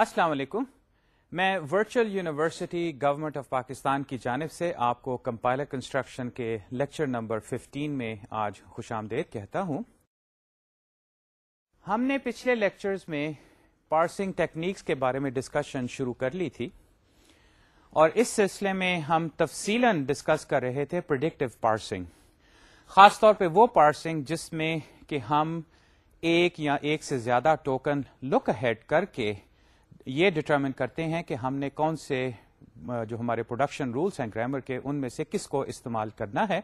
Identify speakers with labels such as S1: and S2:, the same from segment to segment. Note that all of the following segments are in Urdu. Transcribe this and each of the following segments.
S1: السلام علیکم۔ میں virtual university government of Pakistan کی جانب سے آپ کو کمپائلر کنسٹرکشن کے لیکچر نمبر 15 میں آج خوش آمدید کہتا ہوں۔ ہم نے پچھلے لیکچرز میں پارسنگ ٹیکنیکس کے بارے میں ڈسکشن شروع کر لی تھی اور اس سلسلے میں ہم تفصیل ڈسکس کر رہے تھے پرڈکٹیو پارسنگ خاص طور پہ وہ پارسنگ جس میں کہ ہم ایک یا ایک سے زیادہ ٹوکن لک ہیڈ کر کے یہ ڈٹرمن کرتے ہیں کہ ہم نے کون سے جو ہمارے پروڈکشن رولس ہیں گرامر کے، ان میں سے کس کو استعمال کرنا ہے۔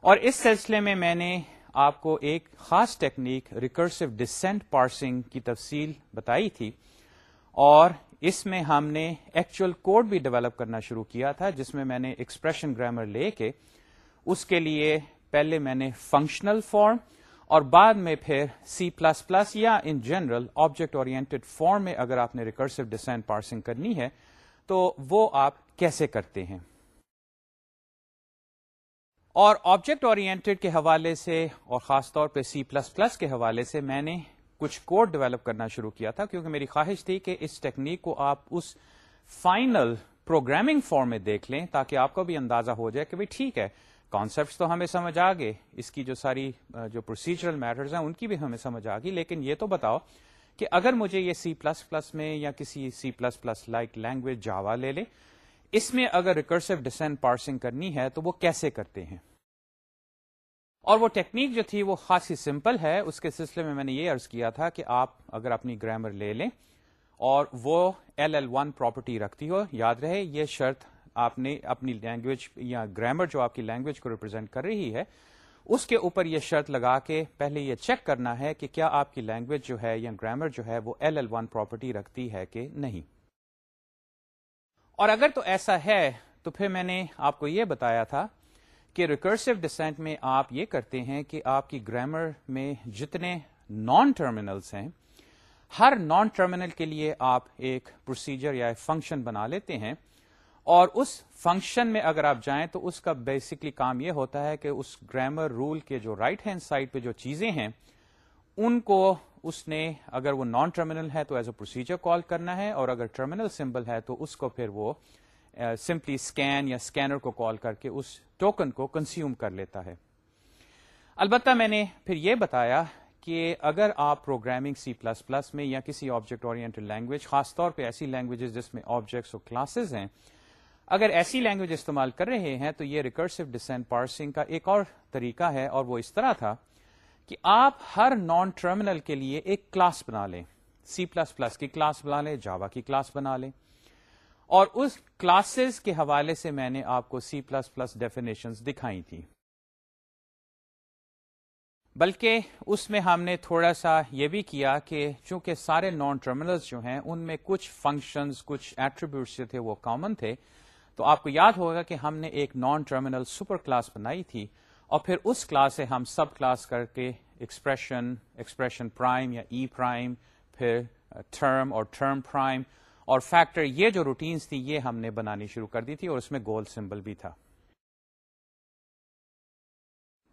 S1: اور اس سلسلے میں میں نے آپ کو ایک خاص ٹیکنیک ریکرسو ڈسینٹ پارسنگ کی تفصیل بتائی تھی۔ اور اس میں ہم نے ایکچوئل کوڈ بھی ڈیولپ کرنا شروع کیا تھا، جس میں میں نے ایکسپریشن گرامر لے کے، اس کے لیے پہلے میں نے فنکشنل فارم اور بعد میں پھر سی پلس پلس یا in general object oriented form میں اگر آپ نے ریکرسو ڈسینٹ پارسنگ کرنی ہے، تو وہ آپ کیسے کرتے ہیں؟ اور آبجیکٹ اورینٹیڈ کے حوالے سے اور خاص طور پہ سی پلس پلس کے حوالے سے میں نے کچھ کوڈ ڈیولپ کرنا شروع کیا تھا، کیونکہ میری خواہش تھی کہ اس ٹیکنیک کو آپ اس فائنل پروگرامنگ فارم میں دیکھ لیں تاکہ آپ کو بھی اندازہ ہو جائے کہ ٹھیک ہے کانسیپٹس تو ہمیں سمجھ آ گئے۔ اس کی جو ساری جو پروسیجرل میٹرز ہیں، ان کی بھی ہمیں سمجھ آ گئی۔ لیکن یہ تو بتاؤ کہ اگر مجھے یہ سی پلس پلس میں یا کسی C plus plus like language Java لے لے، اس میں اگر ریکرسو ڈسینٹ پارسنگ کرنی ہے تو وہ کیسے کرتے ہیں؟ اور وہ ٹیکنیک جو تھی وہ خاصی سمپل ہے۔ اس کے سلسلے میں میں نے یہ ارض کیا تھا کہ آپ اگر اپنی گرامر لے لیں اور وہ ایل ایل ون پراپرٹی رکھتی ہو، یاد رہے، یہ شرط آپ نے اپنی لینگویج یا گرامر جو آپ کی لینگویج کو ریپرزینٹ کر رہی ہے، اس کے اوپر یہ شرط لگا کے پہلے یہ چیک کرنا ہے کہ کیا آپ کی لینگویج جو ہے یا گرامر جو ہے وہ ایل ایل ون پراپرٹی رکھتی ہے کہ نہیں۔ اور اگر تو ایسا ہے، تو پھر میں نے آپ کو یہ بتایا تھا کہ ریکرسو ڈسینٹ میں آپ یہ کرتے ہیں کہ آپ کی گرامر میں جتنے نان ٹرمینلس ہیں، ہر نان ٹرمینل کے لیے آپ ایک پروسیجر یا فنکشن بنا لیتے ہیں۔ اور اس فنکشن میں اگر آپ جائیں تو اس کا بیسکلی کام یہ ہوتا ہے کہ اس گرامر رول کے جو رائٹ ہینڈ سائڈ پہ جو چیزیں ہیں، ان کو اس نے اگر وہ نان ٹرمینل ہے تو ایز اے پروسیجر کال کرنا ہے، اور اگر ٹرمینل سمبل ہے تو اس کو پھر وہ uh, سمپلی اسکین یا اسکینر کو کال کر کے اس ٹوکن کو کنزیوم کر لیتا ہے۔ البتہ میں نے پھر یہ بتایا کہ اگر آپ پروگرامنگ سی پلس پلس میں یا کسی آبجیکٹ اورینٹڈ لینگویج خاص طور پہ ایسی لینگویجز جس میں آبجیکٹس اور کلاسز ہیں اگر ایسی لینگویج استعمال کر رہے ہیں تو یہ ریکرسو ڈسینٹ پارسنگ کا ایک اور طریقہ ہے اور وہ اس طرح تھا کہ آپ ہر نان ٹرمینل کے لیے ایک کلاس بنا لیں۔ سی پلس پلس کی کلاس بنا لیں جاوا کی کلاس بنا لیں۔ اور اس کلاسز کے حوالے سے میں نے آپ کو سی پلس پلس ڈیفینیشن دکھائی تھی بلکہ اس میں ہم نے تھوڑا سا یہ بھی کیا کہ چونکہ سارے نان ٹرمینلز جو ہیں، ان میں کچھ فنکشنز کچھ ایٹریبیوٹس جو تھے وہ کامن تھے تو آپ کو یاد ہوگا کہ ہم نے ایک نان ٹرمینل سپر کلاس بنائی تھی اور پھر اس کلاس سے ہم سب کلاس کر کے ایکسپریشن ایکسپریشن پرائم یا e ای پرائم پھر uh, ٹرم اور ٹرم پرائم اور فیکٹر یہ جو روٹینز تھی یہ ہم نے بنانی شروع کر دی تھی اور اس میں گول سمبل بھی تھا۔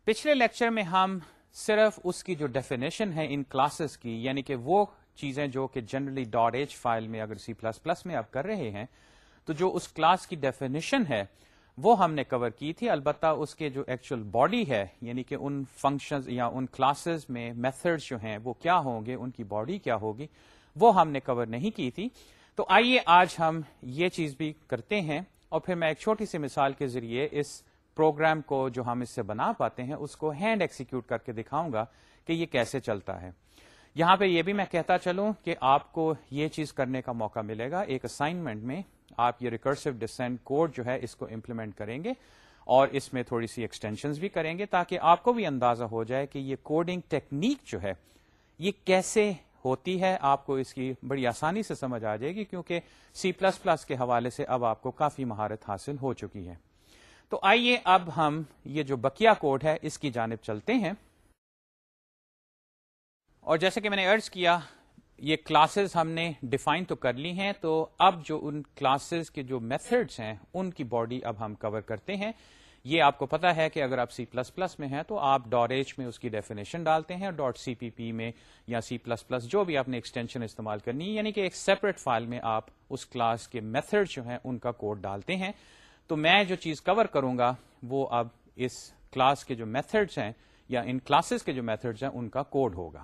S1: پچھلے لیکچر میں ہم صرف اس کی جو ڈیفینیشن ہے ان کلاسز کی یعنی کہ وہ چیزیں جو کہ جنرلی ڈاٹ ایچ فائل میں اگر سی پلس پلس میں آپ کر رہے ہیں تو جو اس کلاس کی ڈیفینیشن ہے، وہ ہم نے کور کی تھی. البتہ اس کے جو ایکچوئل باڈی ہے یعنی کہ ان فنکشنز یا ان کلاسز میں میتھڈ جو ہیں، وہ کیا ہوں گے، ان کی باڈی کیا ہوگی، وہ ہم نے کور نہیں کی تھی. تو آئیے آج ہم یہ چیز بھی کرتے ہیں اور پھر میں ایک چھوٹی سی مثال کے ذریعے اس پروگرام کو جو ہم اس سے بنا پاتے ہیں، اس کو ہینڈ ایکسیکیوٹ کر کے دکھاؤں گا کہ یہ کیسے چلتا ہے. یہاں پہ یہ بھی میں کہتا چلوں کہ آپ کو یہ چیز کرنے کا موقع ملے گا ایک اسائنمنٹ میں. آپ یہ ریکرسو ڈسینٹ کوڈ جو ہے اس کو امپلیمنٹ کریں گے اور اس میں تھوڑی سی ایکسٹینشن بھی کریں گے تاکہ آپ کو بھی اندازہ ہو جائے کہ یہ کوڈنگ ٹیکنیک جو ہے، یہ کیسے ہوتی ہے؟ آپ کو اس کی بڑی آسانی سے سمجھ آ جائے گی کیونکہ سی پلس پلس کے حوالے سے اب آپ کو کافی مہارت حاصل ہو چکی ہے۔ تو آئیے اب ہم یہ جو بکیا کوڈ ہے اس کی جانب چلتے ہیں۔ اور جیسے کہ میں نے ارض کیا یہ کلاسز ہم نے ڈیفائن تو کر لی ہیں، تو اب جو ان کلاسز کے جو میتھڈس ہیں، ان کی باڈی اب ہم کور کرتے ہیں۔ یہ آپ کو پتا ہے کہ اگر آپ سی پلس پلس میں ہیں، تو آپ ڈاٹ ایچ میں اس کی ڈیفینیشن ڈالتے ہیں ڈاٹ سی پی پی میں یا سی پلس پلس جو بھی آپ نے ایکسٹینشن استعمال کرنی ہے یعنی کہ ایک سیپریٹ فائل میں آپ اس کلاس کے میتھڈ جو ہیں، ان کا کوڈ ڈالتے ہیں۔ تو میں جو چیز کور کروں گا، وہ اب اس کلاس کے جو میتھڈس ہیں یا ان کلاسز کے جو میتھڈز ہیں، ان کا کوڈ ہوگا۔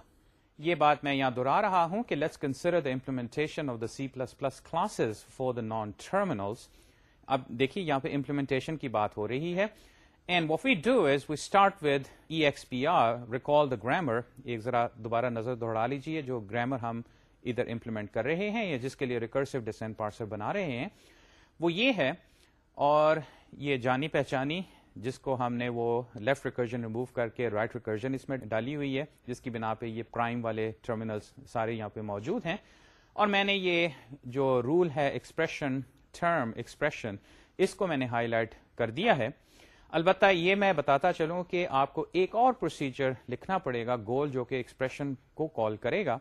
S1: یہ بات میں یہاں دہرا رہا ہوں کہ let's consider the implementation of the C plus plus classes for the non terminals اب دیکھیے یہاں پہ امپلیمنٹیشن کی بات ہو رہی ہے۔ And what we do is we start with E X P R recall the grammar ایک ذرا دوبارہ نظر دوہرا لیجیے جو گرامر ہم ادھر امپلیمنٹ کر رہے ہیں یا جس کے لیے ریکرسو ڈسینٹ پارسر بنا رہے ہیں۔ وہ یہ ہے اور یہ جانی پہچانی جس کو ہم نے وہ لیفٹ ریکرجن ریموو کر کے رائٹ ریکرجن اس میں ڈالی ہوئی ہے، جس کی بنا پہ یہ پرائم والے ٹرمینلس سارے یہاں پہ موجود ہیں۔ اور میں نے یہ جو رول ہے ایکسپریشن ٹرم ایکسپریشن اس کو میں نے ہائی لائٹ کر دیا ہے۔ البتہ یہ میں بتاتا چلوں کہ آپ کو ایک اور پروسیجر لکھنا پڑے گا گول جو کہ ایکسپریشن کو کال کرے گا۔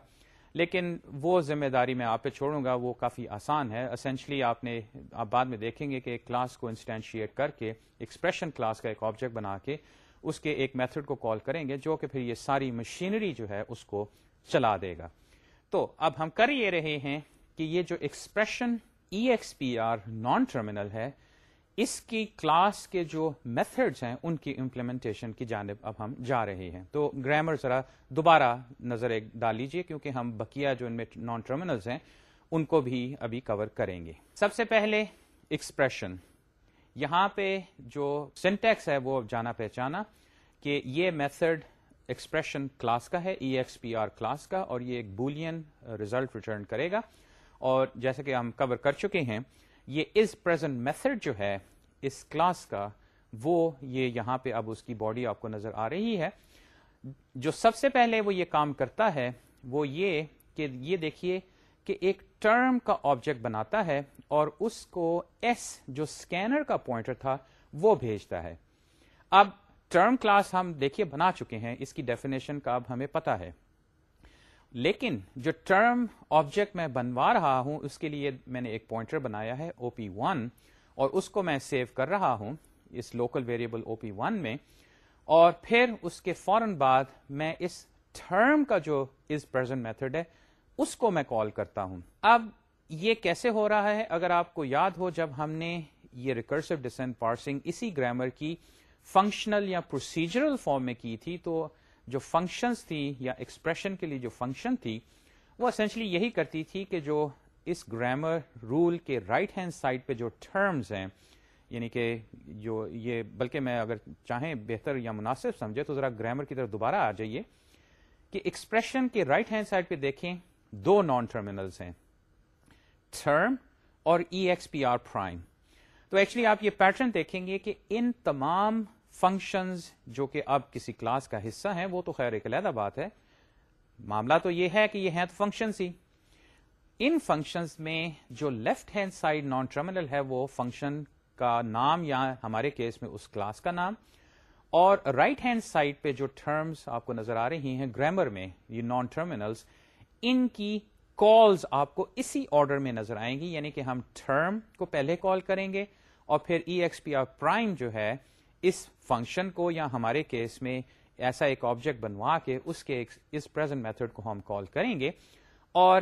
S1: لیکن وہ ذمہ داری میں آپ پہ چھوڑوں گا، وہ کافی آسان ہے۔ اسینشلی آپ نے، آپ بعد میں دیکھیں گے کہ ایک کلاس کو انسٹینشیٹ کر کے ایکسپریشن کلاس کا ایک آبجیکٹ بنا کے اس کے ایک میتھڈ کو کال کریں گے، جو کہ پھر یہ ساری مشینری جو ہے اس کو چلا دے گا۔ تو اب ہم کر یہ رہے ہیں کہ یہ جو expression E X P R non terminal ہے اس کی کلاس کے جو میتھڈس ہیں، ان کی امپلیمنٹیشن کی جانب اب ہم جا رہے ہیں۔ تو گرامر ذرا دوبارہ نظر ایک ڈال لیجیے کیونکہ ہم بکیا جو ان میں نان ٹرمینلز ہیں، ان کو بھی ابھی کور کریں گے۔ سب سے پہلے ایکسپریشن یہاں پہ جو سینٹیکس ہے، وہ جانا پہچانا کہ یہ میتھڈ ایکسپریشن کلاس کا ہے E X P R class کا، اور یہ ایک بولین ریزلٹ ریٹرن کرے گا۔ اور جیسے کہ ہم کور کر چکے ہیں یہ از پرزینٹ میتھڈ جو ہے، اس کلاس کا، وہ یہ یہاں پہ اب اس کی باڈی آپ کو نظر آ رہی ہے۔ جو سب سے پہلے وہ یہ کام کرتا ہے، وہ یہ کہ یہ دیکھیے کہ ایک ٹرم کا آبجیکٹ بناتا ہے اور اس کو ایس جو اسکینر کا پوائنٹر تھا، وہ بھیجتا ہے۔ اب ٹرم کلاس ہم دیکھیے بنا چکے ہیں، اس کی ڈیفینیشن کا اب ہمیں پتا ہے۔ لیکن جو ٹرم آبجیکٹ میں بنوا رہا ہوں، اس کے لیے میں نے ایک پوائنٹر بنایا ہے او پی ون اور اس کو میں سیو کر رہا ہوں اس local variable O P one میں، اور پھر اس کے فوراً بعد میں اس ٹرم کا جو از پرزینٹ میتھڈ ہے، اس کو میں کال کرتا ہوں۔ اب یہ کیسے ہو رہا ہے؟ اگر آپ کو یاد ہو، جب ہم نے یہ ریکرسو ڈسینٹ پارسنگ اسی گرامر کی فنکشنل یا پروسیجرل فارم میں کی تھی، تو جو فنکشنز تھی یا ایکسپریشن کے لیے جو فنکشن تھی، وہ اسینشلی یہی کرتی تھی کہ جو اس گرامر رول کے رائٹ ہینڈ سائڈ پہ جو ٹرمز ہیں یعنی کہ جو یہ، بلکہ میں اگر چاہیں بہتر یا مناسب سمجھے تو ذرا گرامر کی طرف دوبارہ آ جائیے کہ ایکسپریشن کے رائٹ ہینڈ سائڈ پہ دیکھیں دو نان ٹرمینلز ہیں ٹرم اور E X P R prime تو ایکچولی آپ یہ پیٹرن دیکھیں گے کہ ان تمام فنکشنز جو کہ اب کسی کلاس کا حصہ ہیں، وہ تو خیر ایک علیحدہ بات ہے۔ معاملہ تو یہ ہے کہ یہ ہیں تو فنکشنز ہی۔ ان فنکشنز میں جو left hand side non terminal ہے، وہ فنکشن کا نام یا ہمارے کیس میں اس کلاس کا نام۔ اور رائٹ ہینڈ سائڈ پہ جو ٹرمز آپ کو نظر آ رہی ہیں گرامر میں، یہ نان ٹرمینلز ان کی کالز آپ کو اسی آرڈر میں نظر آئیں گی یعنی کہ ہم ٹرم کو پہلے کال کریں گے اور پھر E X P R prime جو ہے اس فنکشن کو یا ہمارے کیس میں ایسا ایک آبجیکٹ بنوا کے اس کے اس پرزینٹ میتھڈ کو ہم کال کریں گے۔ اور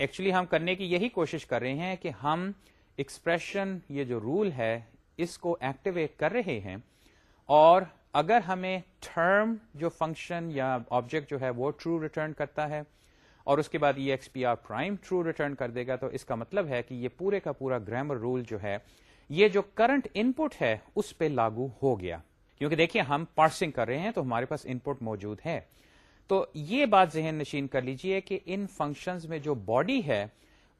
S1: ایکچولی ہم کرنے کی یہی کوشش کر رہے ہیں کہ ہم ایکسپریشن یہ جو رول ہے، اس کو ایکٹیویٹ کر رہے ہیں۔ اور اگر ہمیں ٹرم جو فنکشن یا آبجیکٹ جو ہے وہ ٹرو ریٹرن کرتا ہے، اور اس کے بعد E X P R prime true return کر دے گا، تو اس کا مطلب ہے کہ یہ پورے کا پورا گرامر رول جو ہے یہ جو کرنٹ ان پٹ ہے، اس پہ لاگو ہو گیا۔ کیونکہ دیکھیے، ہم پارسنگ کر رہے ہیں تو ہمارے پاس ان پٹ موجود ہے۔ تو یہ بات ذہن نشین کر لیجیے کہ ان فنکشنز میں جو باڈی ہے،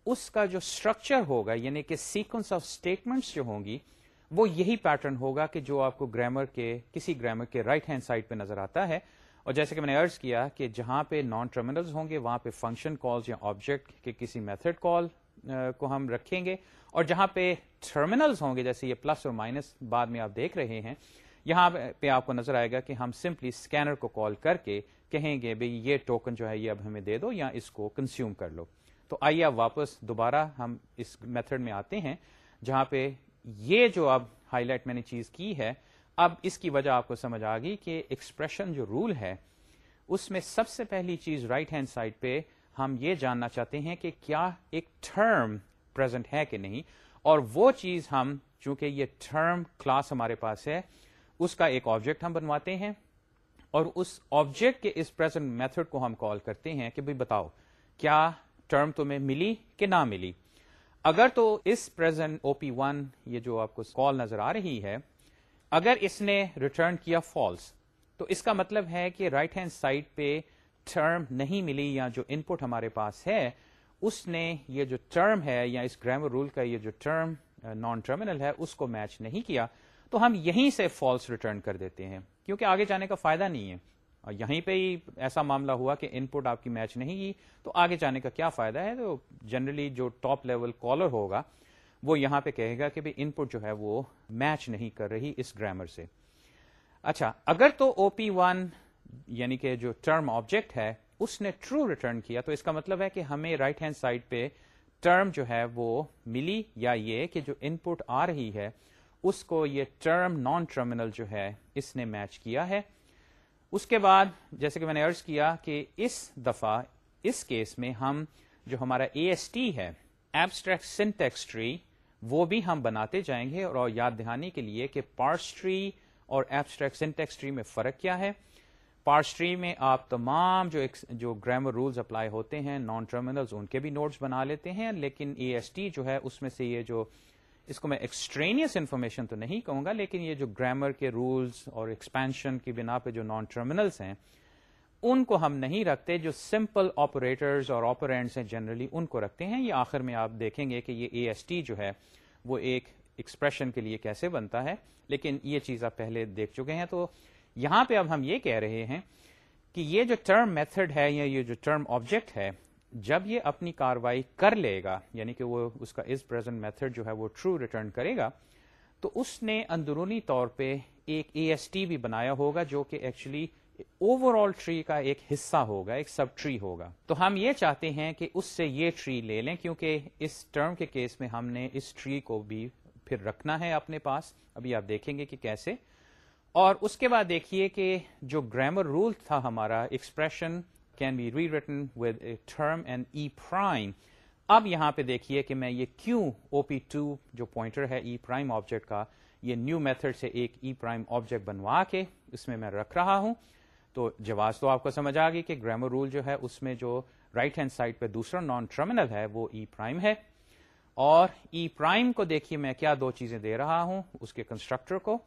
S1: اس کا جو اسٹرکچر ہوگا یعنی کہ سیکوینس آف اسٹیٹمنٹس جو ہوں گی، وہ یہی پیٹرن ہوگا کہ جو آپ کو گرامر کے، کسی گرامر کے رائٹ ہینڈ سائڈ پہ نظر آتا ہے۔ اور جیسے کہ میں نے ارض کیا کہ جہاں پہ نان ٹرمینلز ہوں گے، وہاں پہ فنکشن کالز یا آبجیکٹ کے کسی میتھڈ کال کو ہم رکھیں گے اور جہاں پہ ٹرمینلز ہوں گے، جیسے یہ پلس اور مائنس بعد میں آپ دیکھ رہے ہیں، یہاں پہ آپ کو نظر آئے گا کہ ہم سمپلی اسکینر کو کال کر کے کہیں گے بھائی یہ ٹوکن جو ہے یہ اب ہمیں دے دو یا اس کو کنزیوم کر لو۔ تو آئیے اب واپس دوبارہ ہم اس میتھڈ میں آتے ہیں، جہاں پہ یہ جو اب ہائی لائٹ میں نے چیز کی ہے، اب اس کی وجہ آپ کو سمجھ آ گئی کہ ایکسپریشن جو رول ہے، اس میں سب سے پہلی چیز رائٹ ہینڈ سائڈ پہ ہم یہ جاننا چاہتے ہیں کہ کیا ایک ٹرم پرزینٹ ہے کہ نہیں؟ اور وہ چیز ہم، چونکہ یہ ٹرم کلاس ہمارے پاس ہے، اس کا ایک آبجیکٹ ہم بنواتے ہیں اور اس آبجیکٹ کے اس پرزینٹ میتھڈ کو ہم کال کرتے ہیں کہ بھائی بتاؤ، کیا ٹرم تمہیں ملی کہ نہ ملی؟ اگر تو اس پرزینٹ او پی ون یہ جو آپ کو کال نظر آ رہی ہے، اگر اس نے ریٹرن کیا فالس تو اس کا مطلب ہے کہ رائٹ ہینڈ سائڈ پہ ٹرم نہیں ملی یا جو ان پٹ ہمارے پاس ہے، اس نے یہ جو ٹرم ہے یا اس گرامر رول کا یہ جو ٹرم نان ٹرمینل ہے، اس کو میچ نہیں کیا۔ تو ہم یہیں سے فالس ریٹرن کر دیتے ہیں، کیونکہ آگے جانے کا فائدہ نہیں ہے۔ اور یہیں پہ ہی ایسا معاملہ ہوا کہ ان پٹ آپ کی میچ نہیں کی، تو آگے جانے کا کیا فائدہ ہے؟ تو جنرلی جو ٹاپ لیول کالر ہوگا، وہ یہاں پہ کہے گا کہ ان پٹ جو ہے وہ میچ نہیں کر رہی اس گرامر سے۔ اچھا اگر تو او پی ون یعنی کہ جو ٹرم آبجیکٹ ہے، اس نے ٹرو ریٹرن کیا، تو اس کا مطلب ہے کہ ہمیں رائٹ ہینڈ سائڈ پہ ٹرم جو ہے وہ ملی یا یہ کہ جو ان پٹ آ رہی ہے، اس کو یہ ٹرم نان ٹرمینل جو ہے، اس نے میچ کیا ہے۔ اس کے بعد، جیسے کہ میں نے ارض کیا کہ اس دفعہ، اس کیس میں ہم جو ہمارا اے ایس ٹی ہے ایبسٹریکٹ سنٹیکس ٹری وہ بھی ہم بناتے جائیں گے اور یاد دہانی کے لیے کہ پارس ٹری اور ایبسٹریکٹ سنٹیکس ٹری میں فرق کیا ہے۔ پارس ٹری میں آپ تمام جو جو گرامر رولز اپلائی ہوتے ہیں نان ٹرمینلز ان کے بھی نوٹس بنا لیتے ہیں، لیکن اے ایس ٹی جو ہے، اس میں سے یہ جو اس کو میں ایکسٹرینیس انفارمیشن تو نہیں کہوں گا، لیکن یہ جو گرامر کے رولز اور ایکسپینشن کی بنا پہ جو نان ٹرمینلس ہیں، ان کو ہم نہیں رکھتے، جو سمپل آپریٹرز اور آپرینٹس ہیں جنرلی ان کو رکھتے ہیں۔ یہ آخر میں آپ دیکھیں گے کہ یہ اے ایس ٹی جو ہے، وہ ایک ایکسپریشن کے لیے کیسے بنتا ہے، لیکن یہ چیز آپ پہلے دیکھ چکے ہیں، تو یہاں پہ اب ہم یہ کہہ رہے ہیں کہ یہ جو ٹرم میتھڈ ہے یا یہ جو ٹرم آبجیکٹ ہے، جب یہ اپنی کاروائی کر لے گا یعنی کہ وہ اس کا از پرزینٹ میتھڈ جو ہے وہ ٹرو ریٹرن کرے گا، تو اس نے اندرونی طور پہ ایک اے ایس ٹی بھی بنایا ہوگا جو کہ ایکچولی اوور آل ٹری کا ایک حصہ ہوگا، ایک سب ٹری ہوگا۔ تو ہم یہ چاہتے ہیں کہ اس سے یہ ٹری لے لیں، کیونکہ اس ٹرم کے کیس میں ہم نے اس ٹری کو بھی پھر رکھنا ہے اپنے پاس۔ ابھی آپ دیکھیں گے کہ کیسے اور اس کے بعد دیکھیے کہ جو گرامر رول تھا ہمارا expression can be rewritten with a term and E prime اب یہاں پہ دیکھیے کہ میں یہ کیوں او پی ٹو جو پوائنٹر ہے ای پرائم آبجیکٹ کا، یہ نیو میتھڈ سے ایک ای پرائم آبجیکٹ بنوا کے اس میں میں رکھ رہا ہوں۔ تو جواز تو آپ کو سمجھ آ گئی کہ گرامر رول جو ہے، اس میں جو رائٹ ہینڈ سائڈ پہ دوسرا نان ٹرمینل ہے، وہ e ای پرائم ہے۔ اور e ای پرائم کو دیکھیے میں کیا دو چیزیں دے رہا ہوں، اس کے کنسٹرکٹر کو۔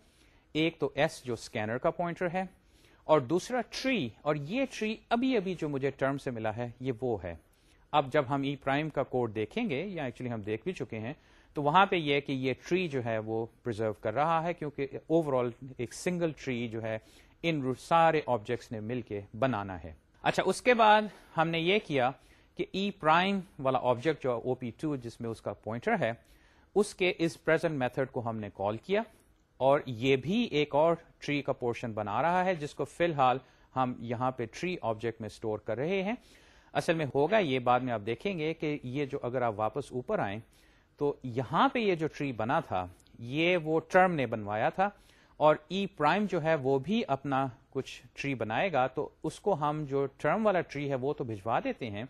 S1: ایک تو ایس جو اسکینر کا پوائنٹر ہے اور دوسرا ٹری اور یہ ٹری ابھی ابھی جو مجھے ٹرم سے ملا ہے، یہ وہ ہے۔ اب جب ہم e ای پرائم کا کوڈ دیکھیں گے، یا ایکچولی ہم دیکھ بھی چکے ہیں، تو وہاں پہ یہ کہ یہ ٹری جو ہے وہ پرزرو کر رہا ہے، کیونکہ اوور آل ایک سنگل ٹری جو ہے، ان سارے آبجیکٹس نے مل کے بنانا ہے۔ اچھا اس کے بعد ہم نے یہ کیا کہ e ای پرائم والا آبجیکٹ جو او پی ٹو جس میں اس کا پوائنٹر ہے، اس کے اس پرزینٹ میتھڈ کو ہم نے کال کیا۔ اور یہ بھی ایک اور ٹری کا پورشن بنا رہا ہے، جس کو فی الحال ہم یہاں پہ ٹری آبجیکٹ میں اسٹور کر رہے ہیں۔ اصل میں ہوگا یہ، بعد میں آپ دیکھیں گے کہ یہ جو اگر آپ واپس اوپر آئیں تو یہاں پہ یہ جو ٹری بنا تھا، یہ وہ ٹرم نے بنوایا تھا۔ اور e ای پرائم جو ہے وہ بھی اپنا کچھ ٹری بنائے گا، تو اس کو ہم جو ٹرم والا ٹری ہے وہ تو بھجوا دیتے ہیں۔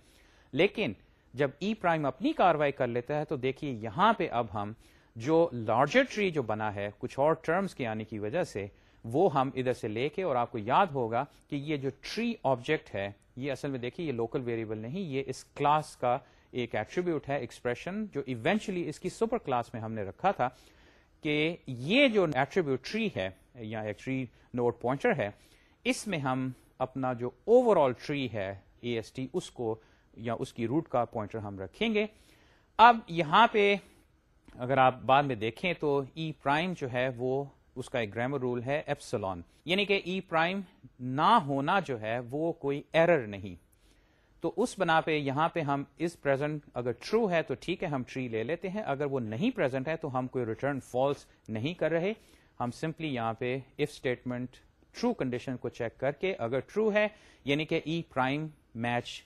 S1: لیکن جب e ای پرائم اپنی کاروائی کر لیتا ہے تو دیکھیے یہاں پہ اب ہم جو لارجر ٹری جو بنا ہے، کچھ اور ٹرمز کے آنے کی وجہ سے، وہ ہم ادھر سے لے کے اور آپ کو یاد ہوگا کہ یہ جو ٹری آبجیکٹ ہے، یہ اصل میں دیکھیے، یہ لوکل ویریبل نہیں، یہ اس کلاس کا ایک ایٹریبیوٹ ہے ایکسپریشن جو ایونچولی اس کی سپر کلاس میں ہم نے رکھا تھا کہ یہ جو ایٹریبیوٹ ٹری ہے، یا ٹری نوٹ پوائنٹر ہے، اس میں ہم اپنا جو اوور آل ٹری ہے اے ایس ٹی اس کو یا اس کی روٹ کا پوائنٹر ہم رکھیں گے۔ اب یہاں پہ اگر آپ بعد میں دیکھیں تو e ای پرائم جو ہے وہ اس کا ایک گرامر رول ہے ایپسلون یعنی کہ e ای پرائم نہ ہونا جو ہے وہ کوئی ایرر نہیں. تو اس بنا پہ یہاں پہ ہم اس پرزینٹ اگر ٹرو ہے تو ٹھیک ہے، ہم ٹری لے لیتے ہیں، اگر وہ نہیں پرزینٹ ہے تو ہم کوئی ریٹرن فالس نہیں کر رہے۔ ہم سمپلی یہاں پہ اف اسٹیٹمنٹ ٹرو کنڈیشن کو چیک کر کے اگر ٹرو ہے یعنی کہ ای پرائم میچ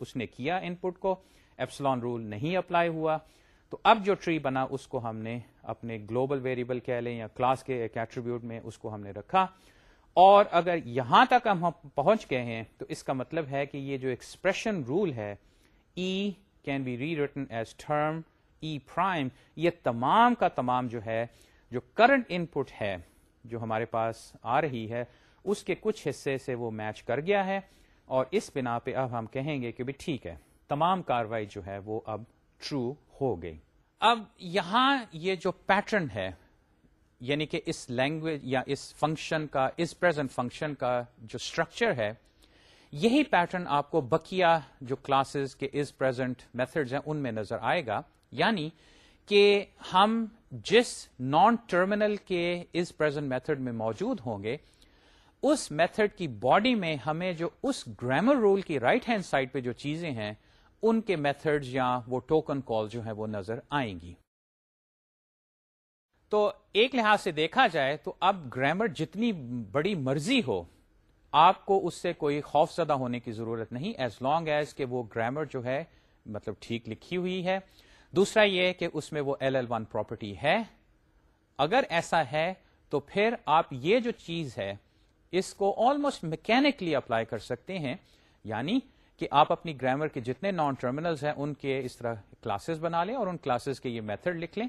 S1: اس نے کیا ان پٹ کو ایپسلون رول نہیں اپلائی ہوا۔ تو اب جو ٹری بنا اس کو ہم نے اپنے گلوبل ویریبل کہہ لیں یا کلاس کے ایک ایٹریبیوٹ میں اس کو ہم نے رکھا۔ اور اگر یہاں تک ہم پہنچ گئے ہیں تو اس کا مطلب ہے کہ یہ جو ایکسپریشن رول ہے E can be rewritten as term E prime یہ تمام کا تمام جو ہے، جو کرنٹ ان پٹ ہے، جو ہمارے پاس آ رہی ہے، اس کے کچھ حصے سے وہ میچ کر گیا ہے۔ اور اس بنا پہ اب ہم کہیں گے کہ بھی ٹھیک ہے، تمام کاروائی جو ہے وہ اب ٹرو ہو گئی۔ اب یہاں یہ جو پیٹرن ہے یعنی کہ اس لینگویج یا اس فنکشن کا، اس پرزینٹ فنکشن کا جو اسٹرکچر ہے، یہی پیٹرن آپ کو بکیا جو کلاسز کے از پرزینٹ میتھڈز ہیں، ان میں نظر آئے گا۔ یعنی کہ ہم جس نان ٹرمینل کے از پرزینٹ میتھڈ میں موجود ہوں گے، اس میتھڈ کی باڈی میں ہمیں جو اس گرامر رول کی رائٹ ہینڈ سائڈ پہ جو چیزیں ہیں ان کے میتھڈ یا وہ ٹوکن کال جو ہے وہ نظر آئیں گی۔ تو ایک لحاظ سے دیکھا جائے تو اب گرامر جتنی بڑی مرضی ہو، آپ کو اس سے کوئی خوف زدہ ہونے کی ضرورت نہیں ایز لانگ ایز کہ وہ گرامر جو ہے مطلب ٹھیک لکھی ہوئی ہے۔ دوسرا یہ کہ اس میں وہ ایل ایل ون پراپرٹی ہے۔ اگر ایسا ہے تو پھر آپ یہ جو چیز ہے، اس کو آلموسٹ میکینکلی اپلائی کر سکتے ہیں یعنی کہ آپ اپنی گرامر کے جتنے نان ٹرمینلز ہیں، ان کے اس طرح کلاسز بنا لیں اور ان کلاسز کے یہ میتھڈ لکھ لیں۔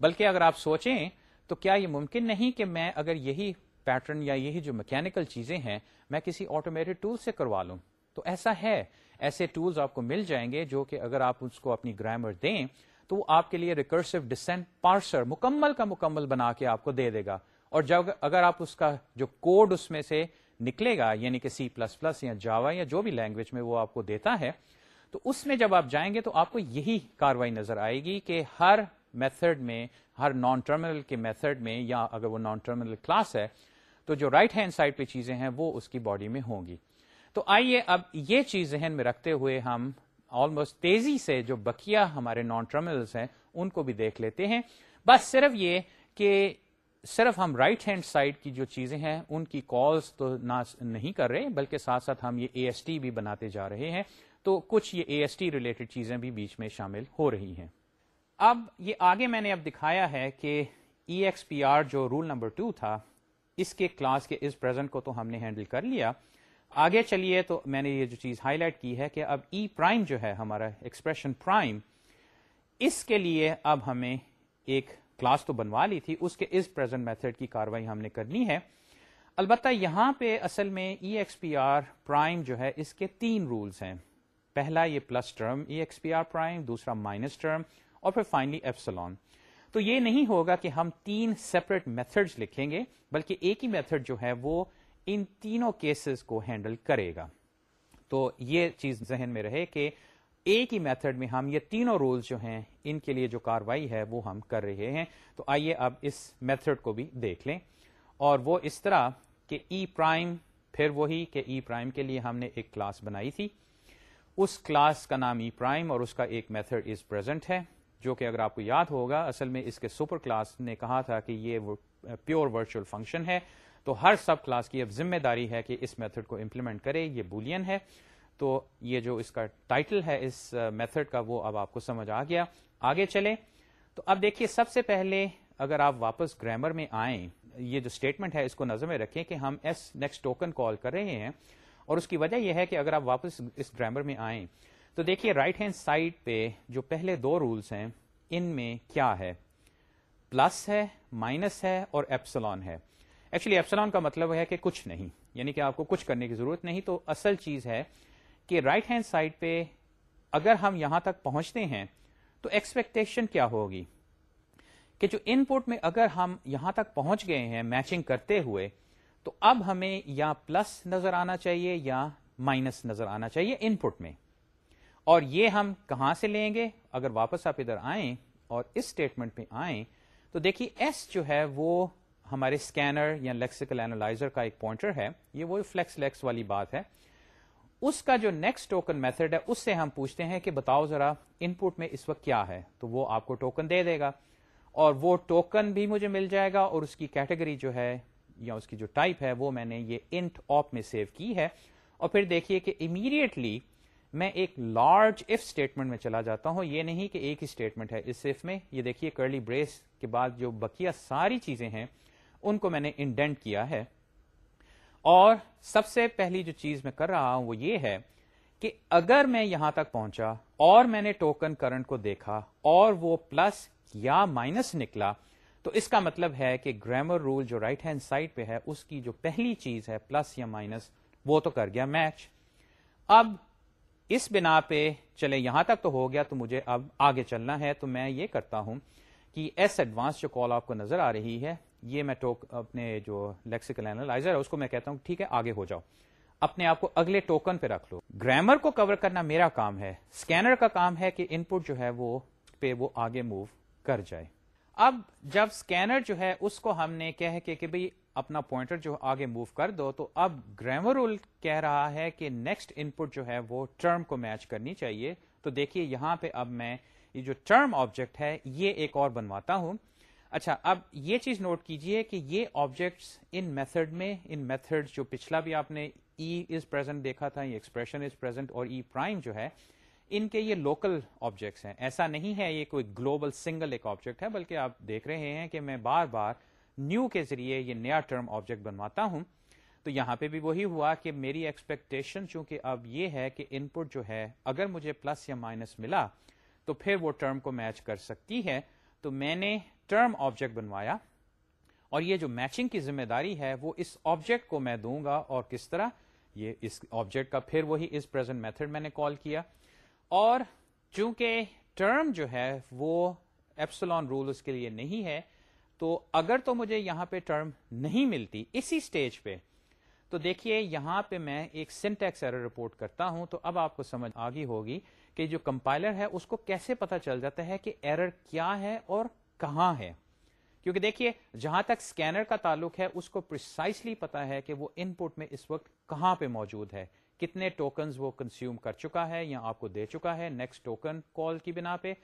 S1: بلکہ اگر آپ سوچیں تو کیا یہ ممکن نہیں کہ میں اگر یہی پیٹرن یا یہی جو میکینکل چیزیں ہیں، میں کسی آٹومیٹڈ ٹول سے کروا لوں۔ تو ایسا ہے، ایسے ٹولز آپ کو مل جائیں گے جو کہ اگر آپ اس کو اپنی گرامر دیں تو وہ آپ کے لیے ریکرسو ڈسینٹ پارسر مکمل کا مکمل بنا کے آپ کو دے دے گا۔ اور جب اگر آپ اس کا جو کوڈ اس میں سے نکلے گا یعنی کہ سی پلس پلس یا جاوا یا جو بھی لینگویج میں وہ آپ کو دیتا ہے، تو اس میں جب آپ جائیں گے تو آپ کو یہی کاروائی نظر آئے گی کہ ہر میتھڈ میں، ہر نان ٹرمینل کے میتھڈ میں، یا اگر وہ نان ٹرمینل کلاس ہے، تو جو رائٹ ہینڈ سائڈ پہ چیزیں ہیں، وہ اس کی باڈی میں ہوں گی۔ تو آئیے اب یہ چیز ذہن میں رکھتے ہوئے ہم آلموسٹ تیزی سے جو بکیا ہمارے نان ٹرمینلس ہیں، ان کو بھی دیکھ لیتے ہیں۔ بس صرف یہ کہ صرف ہم رائٹ ہینڈ سائڈ کی جو چیزیں ہیں، ان کی کالز تو نہ نہیں کر رہے، بلکہ ساتھ ساتھ ہم یہ اے ایس ٹی بھی بناتے جا رہے ہیں۔ تو کچھ یہ اے ایس ٹی ریلیٹڈ چیزیں بھی بیچ میں شامل ہو رہی ہیں۔ اب یہ آگے میں نے اب دکھایا ہے کہ ای ایکس پی آر جو رول نمبر ٹو تھا، اس کے کلاس کے اس پرزینٹ کو تو ہم نے ہینڈل کر لیا۔ آگے چلیے تو میں نے یہ جو چیز ہائی لائٹ کی ہے کہ اب e ای پرائم جو ہے، ہمارا ایکسپریشن پرائم اس کے لیے اب ہمیں ایک کلاس تو بنوا لی تھی، اس کے اس پرزینٹ میتھڈ کی کاروائی ہم نے کرنی ہے۔ البتہ یہاں پہ اصل میں E X P R prime جو ہے، اس کے تین رولز ہیں۔ پہلا یہ plus term E X P R prime دوسرا مائنس ٹرم اور پھر فائنلی ایپسلون تو یہ نہیں ہوگا کہ ہم تین سیپریٹ میتھڈز لکھیں گے، بلکہ ایک ہی میتھڈ جو ہے وہ ان تینوں کیسز کو ہینڈل کرے گا۔ تو یہ چیز ذہن میں رہے کہ ایک ہی میتھڈ میں ہم یہ تینوں رولز جو ہیں، ان کے لیے جو کاروائی ہے، وہ ہم کر رہے ہیں۔ تو آئیے اب اس میتھڈ کو بھی دیکھ لیں۔ اور وہ اس طرح کہ e ای پرائم پھر وہی کہ e ای پرائم کے لیے ہم نے ایک کلاس بنائی تھی۔ اس کلاس کا نام e ای پرائم اور اس کا ایک میتھڈ از پرزینٹ ہے۔ جو کہ اگر آپ کو یاد ہوگا، اصل میں اس کے سپر کلاس نے کہا تھا کہ یہ پیور ورچوئل فنکشن ہے۔ تو ہر سب کلاس کی اب ذمہ داری ہے کہ اس میتھڈ کو امپلیمنٹ کرے، یہ بولین ہے۔ تو یہ جو اس کا ٹائٹل ہے، اس میتھڈ کا وہ اب آپ کو سمجھ آ گیا۔ آگے چلے تو اب دیکھیے، سب سے پہلے اگر آپ واپس گرامر میں آئیں، یہ جو اسٹیٹمنٹ ہے، اس کو نظر میں رکھیں کہ ہم ایس نیکسٹ ٹوکن کال کر رہے ہیں۔ اور اس کی وجہ یہ ہے کہ اگر آپ واپس اس گرامر میں آئیں، تو دیکھیے رائٹ ہینڈ سائڈ پہ جو پہلے دو رولس ہیں، ان میں کیا ہے؟ پلس ہے مائنس ہے اور ایپسلون ہے۔ ایکچولی ایپسلون کا مطلب ہے کہ کچھ نہیں یعنی کہ آپ کو کچھ کرنے کی ضرورت نہیں۔ تو اصل چیز ہے کہ رائٹ ہینڈ سائڈ پہ اگر ہم یہاں تک پہنچتے ہیں تو ایکسپیکٹیشن کیا ہوگی؟ کہ جو ان پٹ میں اگر ہم یہاں تک پہنچ گئے ہیں میچنگ کرتے ہوئے، تو اب ہمیں یا پلس نظر آنا چاہیے یا مائنس نظر آنا چاہیے ان پٹ میں۔ اور یہ ہم کہاں سے لیں گے؟ اگر واپس آپ ادھر آئیں اور اس اسٹیٹمنٹ میں آئیں، تو دیکھیے ایس جو ہے وہ ہمارے اسکینر یا لیکسیکل اینالائزر کا ایک پوائنٹر ہے۔ یہ وہ فلیکس لیکس والی بات ہے۔ اس کا جو نیکسٹ ٹوکن میتھڈ ہے، اس سے ہم پوچھتے ہیں کہ بتاؤ ذرا ان پٹ میں اس وقت کیا ہے، تو وہ آپ کو ٹوکن دے دے گا۔ اور وہ ٹوکن بھی مجھے مل جائے گا اور اس کی کیٹیگری جو ہے یا اس کی جو ٹائپ ہے، وہ میں نے یہ انٹ آپ میں سیو کی ہے۔ اور پھر دیکھیے کہ امیڈیٹلی میں ایک لارج اف اسٹیٹمنٹ میں چلا جاتا ہوں۔ یہ نہیں کہ ایک ہی اسٹیٹمنٹ ہے اس اف میں۔ یہ دیکھیے کرلی بریس کے بعد جو بکیا ساری چیزیں ہیں، ان کو میں نے انڈینٹ کیا ہے۔ اور سب سے پہلی جو چیز میں کر رہا ہوں وہ یہ ہے کہ اگر میں یہاں تک پہنچا اور میں نے ٹوکن کرنٹ کو دیکھا اور وہ پلس یا مائنس نکلا، تو اس کا مطلب ہے کہ گرامر رول جو رائٹ ہینڈ سائڈ پہ ہے، اس کی جو پہلی چیز ہے پلس یا مائنس، وہ تو کر گیا میچ اب اس بنا پہ چلے یہاں تک تو ہو گیا، تو مجھے اب آگے چلنا ہے، تو میں یہ کرتا ہوں کہ ایس ایڈوانس جو کال آپ کو نظر آ رہی ہے یہ میں اپنے جو لیکسیکل اینالائزر ہے، اس کو میں کہتا ہوں، ٹھیک ہے، آگے ہو جاؤ۔ اپنے آپ کو اگلے ٹوکن پہ رکھ لو۔ گرامر کو کور کرنا میرا کام ہے۔ اسکینر کا کام ہے کہ ان پٹ جو ہے وہ پہ وہ آگے موو کر جائے۔ اب جب اسکینر جو ہے، اس کو ہم نے کہہ کے کہ بھئی اپنا پوائنٹر جو آگے موو کر دو، تو اب گرامر رول کہہ رہا ہے کہ نیکسٹ ان پٹ جو ہے وہ ٹرم کو میچ کرنی چاہیے۔ تو دیکھیے، یہاں پہ اب میں یہ جو ٹرم آبجیکٹ ہے، یہ ایک اور بنواتا ہوں۔ اچھا اب یہ چیز نوٹ کیجیے کہ یہ آبجیکٹس ان میتھڈ میں، ان میتھڈ جو پچھلا بھی آپ نے ای از پرزینٹ دیکھا تھا، یہ ایکسپریشن از پرزینٹ اور e ای پرائم جو ہے، ان کے یہ لوکل آبجیکٹس ہیں۔ ایسا نہیں ہے یہ کوئی گلوبل سنگل ایک آبجیکٹ ہے، بلکہ آپ دیکھ رہے ہیں کہ میں بار بار نیو کے ذریعے یہ نیا ٹرم آبجیکٹ بنواتا ہوں۔ تو یہاں پہ بھی وہی ہوا کہ میری ایکسپیکٹیشن چونکہ اب یہ ہے کہ ان پٹ جو ہے، اگر مجھے پلس یا مائنس ملا، تو پھر وہ ٹرم کو میچ کر سکتی ہے۔ تو میں نے ٹرم آبجیکٹ بنوایا اور یہ جو میچنگ کی ذمہ داری ہے وہ اس آبجیکٹ کو میں دوں گا اور کس طرح؟ یہ اس آبجیکٹ کا پھر وہی اس پرزینٹ میتھڈ میں نے کال کیا اور چونکہ ٹرم جو ہے وہ ایپسلون رول اس کے لیے نہیں ہے تو اگر تو مجھے یہاں پہ ٹرم نہیں ملتی اسی سٹیج پہ، تو دیکھیے یہاں پہ میں ایک سنٹیکس ایرر رپورٹ کرتا ہوں تو اب آپ کو سمجھ آگی ہوگی کہ جو کمپائلر ہے اس کو کیسے پتا چل جاتا ہے کہ ایرر کیا ہے اور کہاں ہے؟ کیونکہ دیکھیے، جہاں تک اسکینر کا تعلق ہے، اس کو پرسائسلی پتا ہے کہ وہ ان پٹ میں اس وقت کہاں پہ موجود ہے۔ کتنے ٹوکنز وہ کنزیوم کر چکا ہے یا آپ کو دے چکا ہے نیکسٹ ٹوکن کال کی بنا پہ۔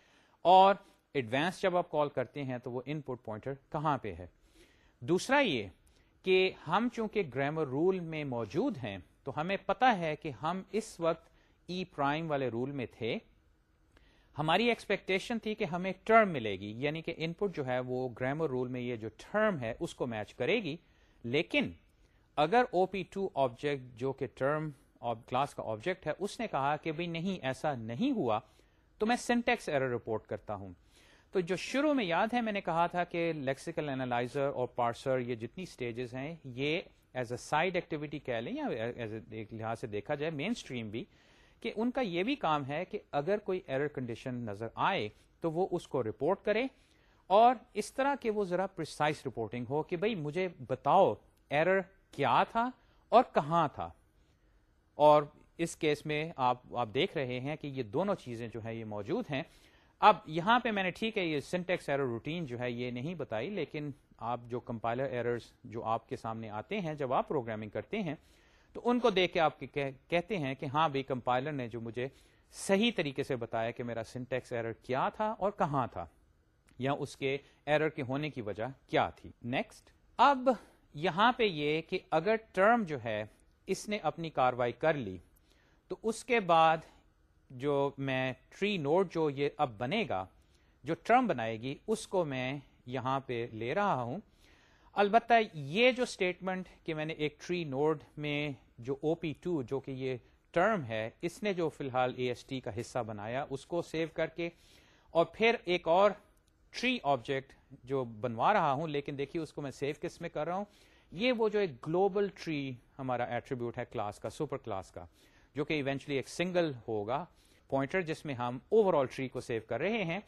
S1: اور ایڈوانس جب آپ کال کرتے ہیں تو وہ ان پٹ پوائنٹر کہاں پہ ہے؟ دوسرا یہ کہ ہم چونکہ گرامر رول میں موجود ہیں، تو ہمیں پتا ہے کہ ہم اس وقت E ای پرائم والے رول میں تھے۔ ہماری ایکسپیکٹیشن تھی کہ ہمیں ٹرم ملے گی یعنی کہ ان پٹ جو ہے وہ گرامر رول میں یہ جو ٹرم ہے اس کو میچ کرے گی۔ لیکن اگر او پی ٹو آبجیکٹ جو کہ ٹرم کلاس کا آبجیکٹ ہے، اس نے کہا کہ بھئی نہیں، ایسا نہیں ہوا، تو میں سینٹیکس ایرر رپورٹ کرتا ہوں۔ تو جو شروع میں یاد ہے، میں نے کہا تھا کہ لیکسیکل اینالائزر اور پارسر یہ جتنی سٹیجز ہیں، یہ ایز اے سائڈ ایکٹیویٹی کہہ لیں یا ایز لحاظ سے دیکھا جائے مین اسٹریم بھی کہ ان کا یہ بھی کام ہے کہ اگر کوئی ایرر کنڈیشن نظر آئے تو وہ اس کو رپورٹ کرے اور اس طرح کہ وہ ذرا پرسائز رپورٹنگ ہو کہ بھائی مجھے بتاؤ ایرر کیا تھا اور کہاں تھا۔ اور اس کیس میں آپ آپ دیکھ رہے ہیں کہ یہ دونوں چیزیں جو ہے یہ موجود ہیں۔ اب یہاں پہ میں نے، ٹھیک ہے، یہ سنٹیکس ایرر روٹین جو ہے یہ نہیں بتائی، لیکن آپ جو کمپائلر ایررز جو آپ کے سامنے آتے ہیں، جب آپ پروگرامنگ کرتے ہیں تو ان کو دیکھ کے آپ کہتے ہیں کہ ہاں بھائی، کمپائلر نے جو مجھے صحیح طریقے سے بتایا کہ میرا سنٹیکس ایرر کیا تھا اور کہاں تھا، یا اس کے ایرر کے ہونے کی وجہ کیا تھی۔ نیکسٹ اب یہاں پہ یہ کہ اگر ٹرم جو ہے اس نے اپنی کاروائی کر لی، تو اس کے بعد جو میں ٹری نوڈ جو یہ اب بنے گا، جو ٹرم بنائے گی، اس کو میں یہاں پہ لے رہا ہوں۔ البتہ یہ جو اسٹیٹمنٹ کہ میں نے ایک ٹری نوڈ میں جو او پی ٹو جو کہ یہ ٹرم ہے، اس نے جو فی الحال اے ایس ٹی کا حصہ بنایا، اس کو سیو کر کے اور پھر ایک اور ٹری آبجیکٹ جو بنوا رہا ہوں، لیکن دیکھیے اس کو میں سیو کس میں کر رہا ہوں؟ یہ وہ جو ایک گلوبل ٹری ہمارا ایٹریبیوٹ ہے کلاس کا سپر کلاس کا، جو کہ ایونچولی ایک سنگل ہوگا پوائنٹر جس میں ہم اوور آل ٹری کو سیو کر رہے ہیں۔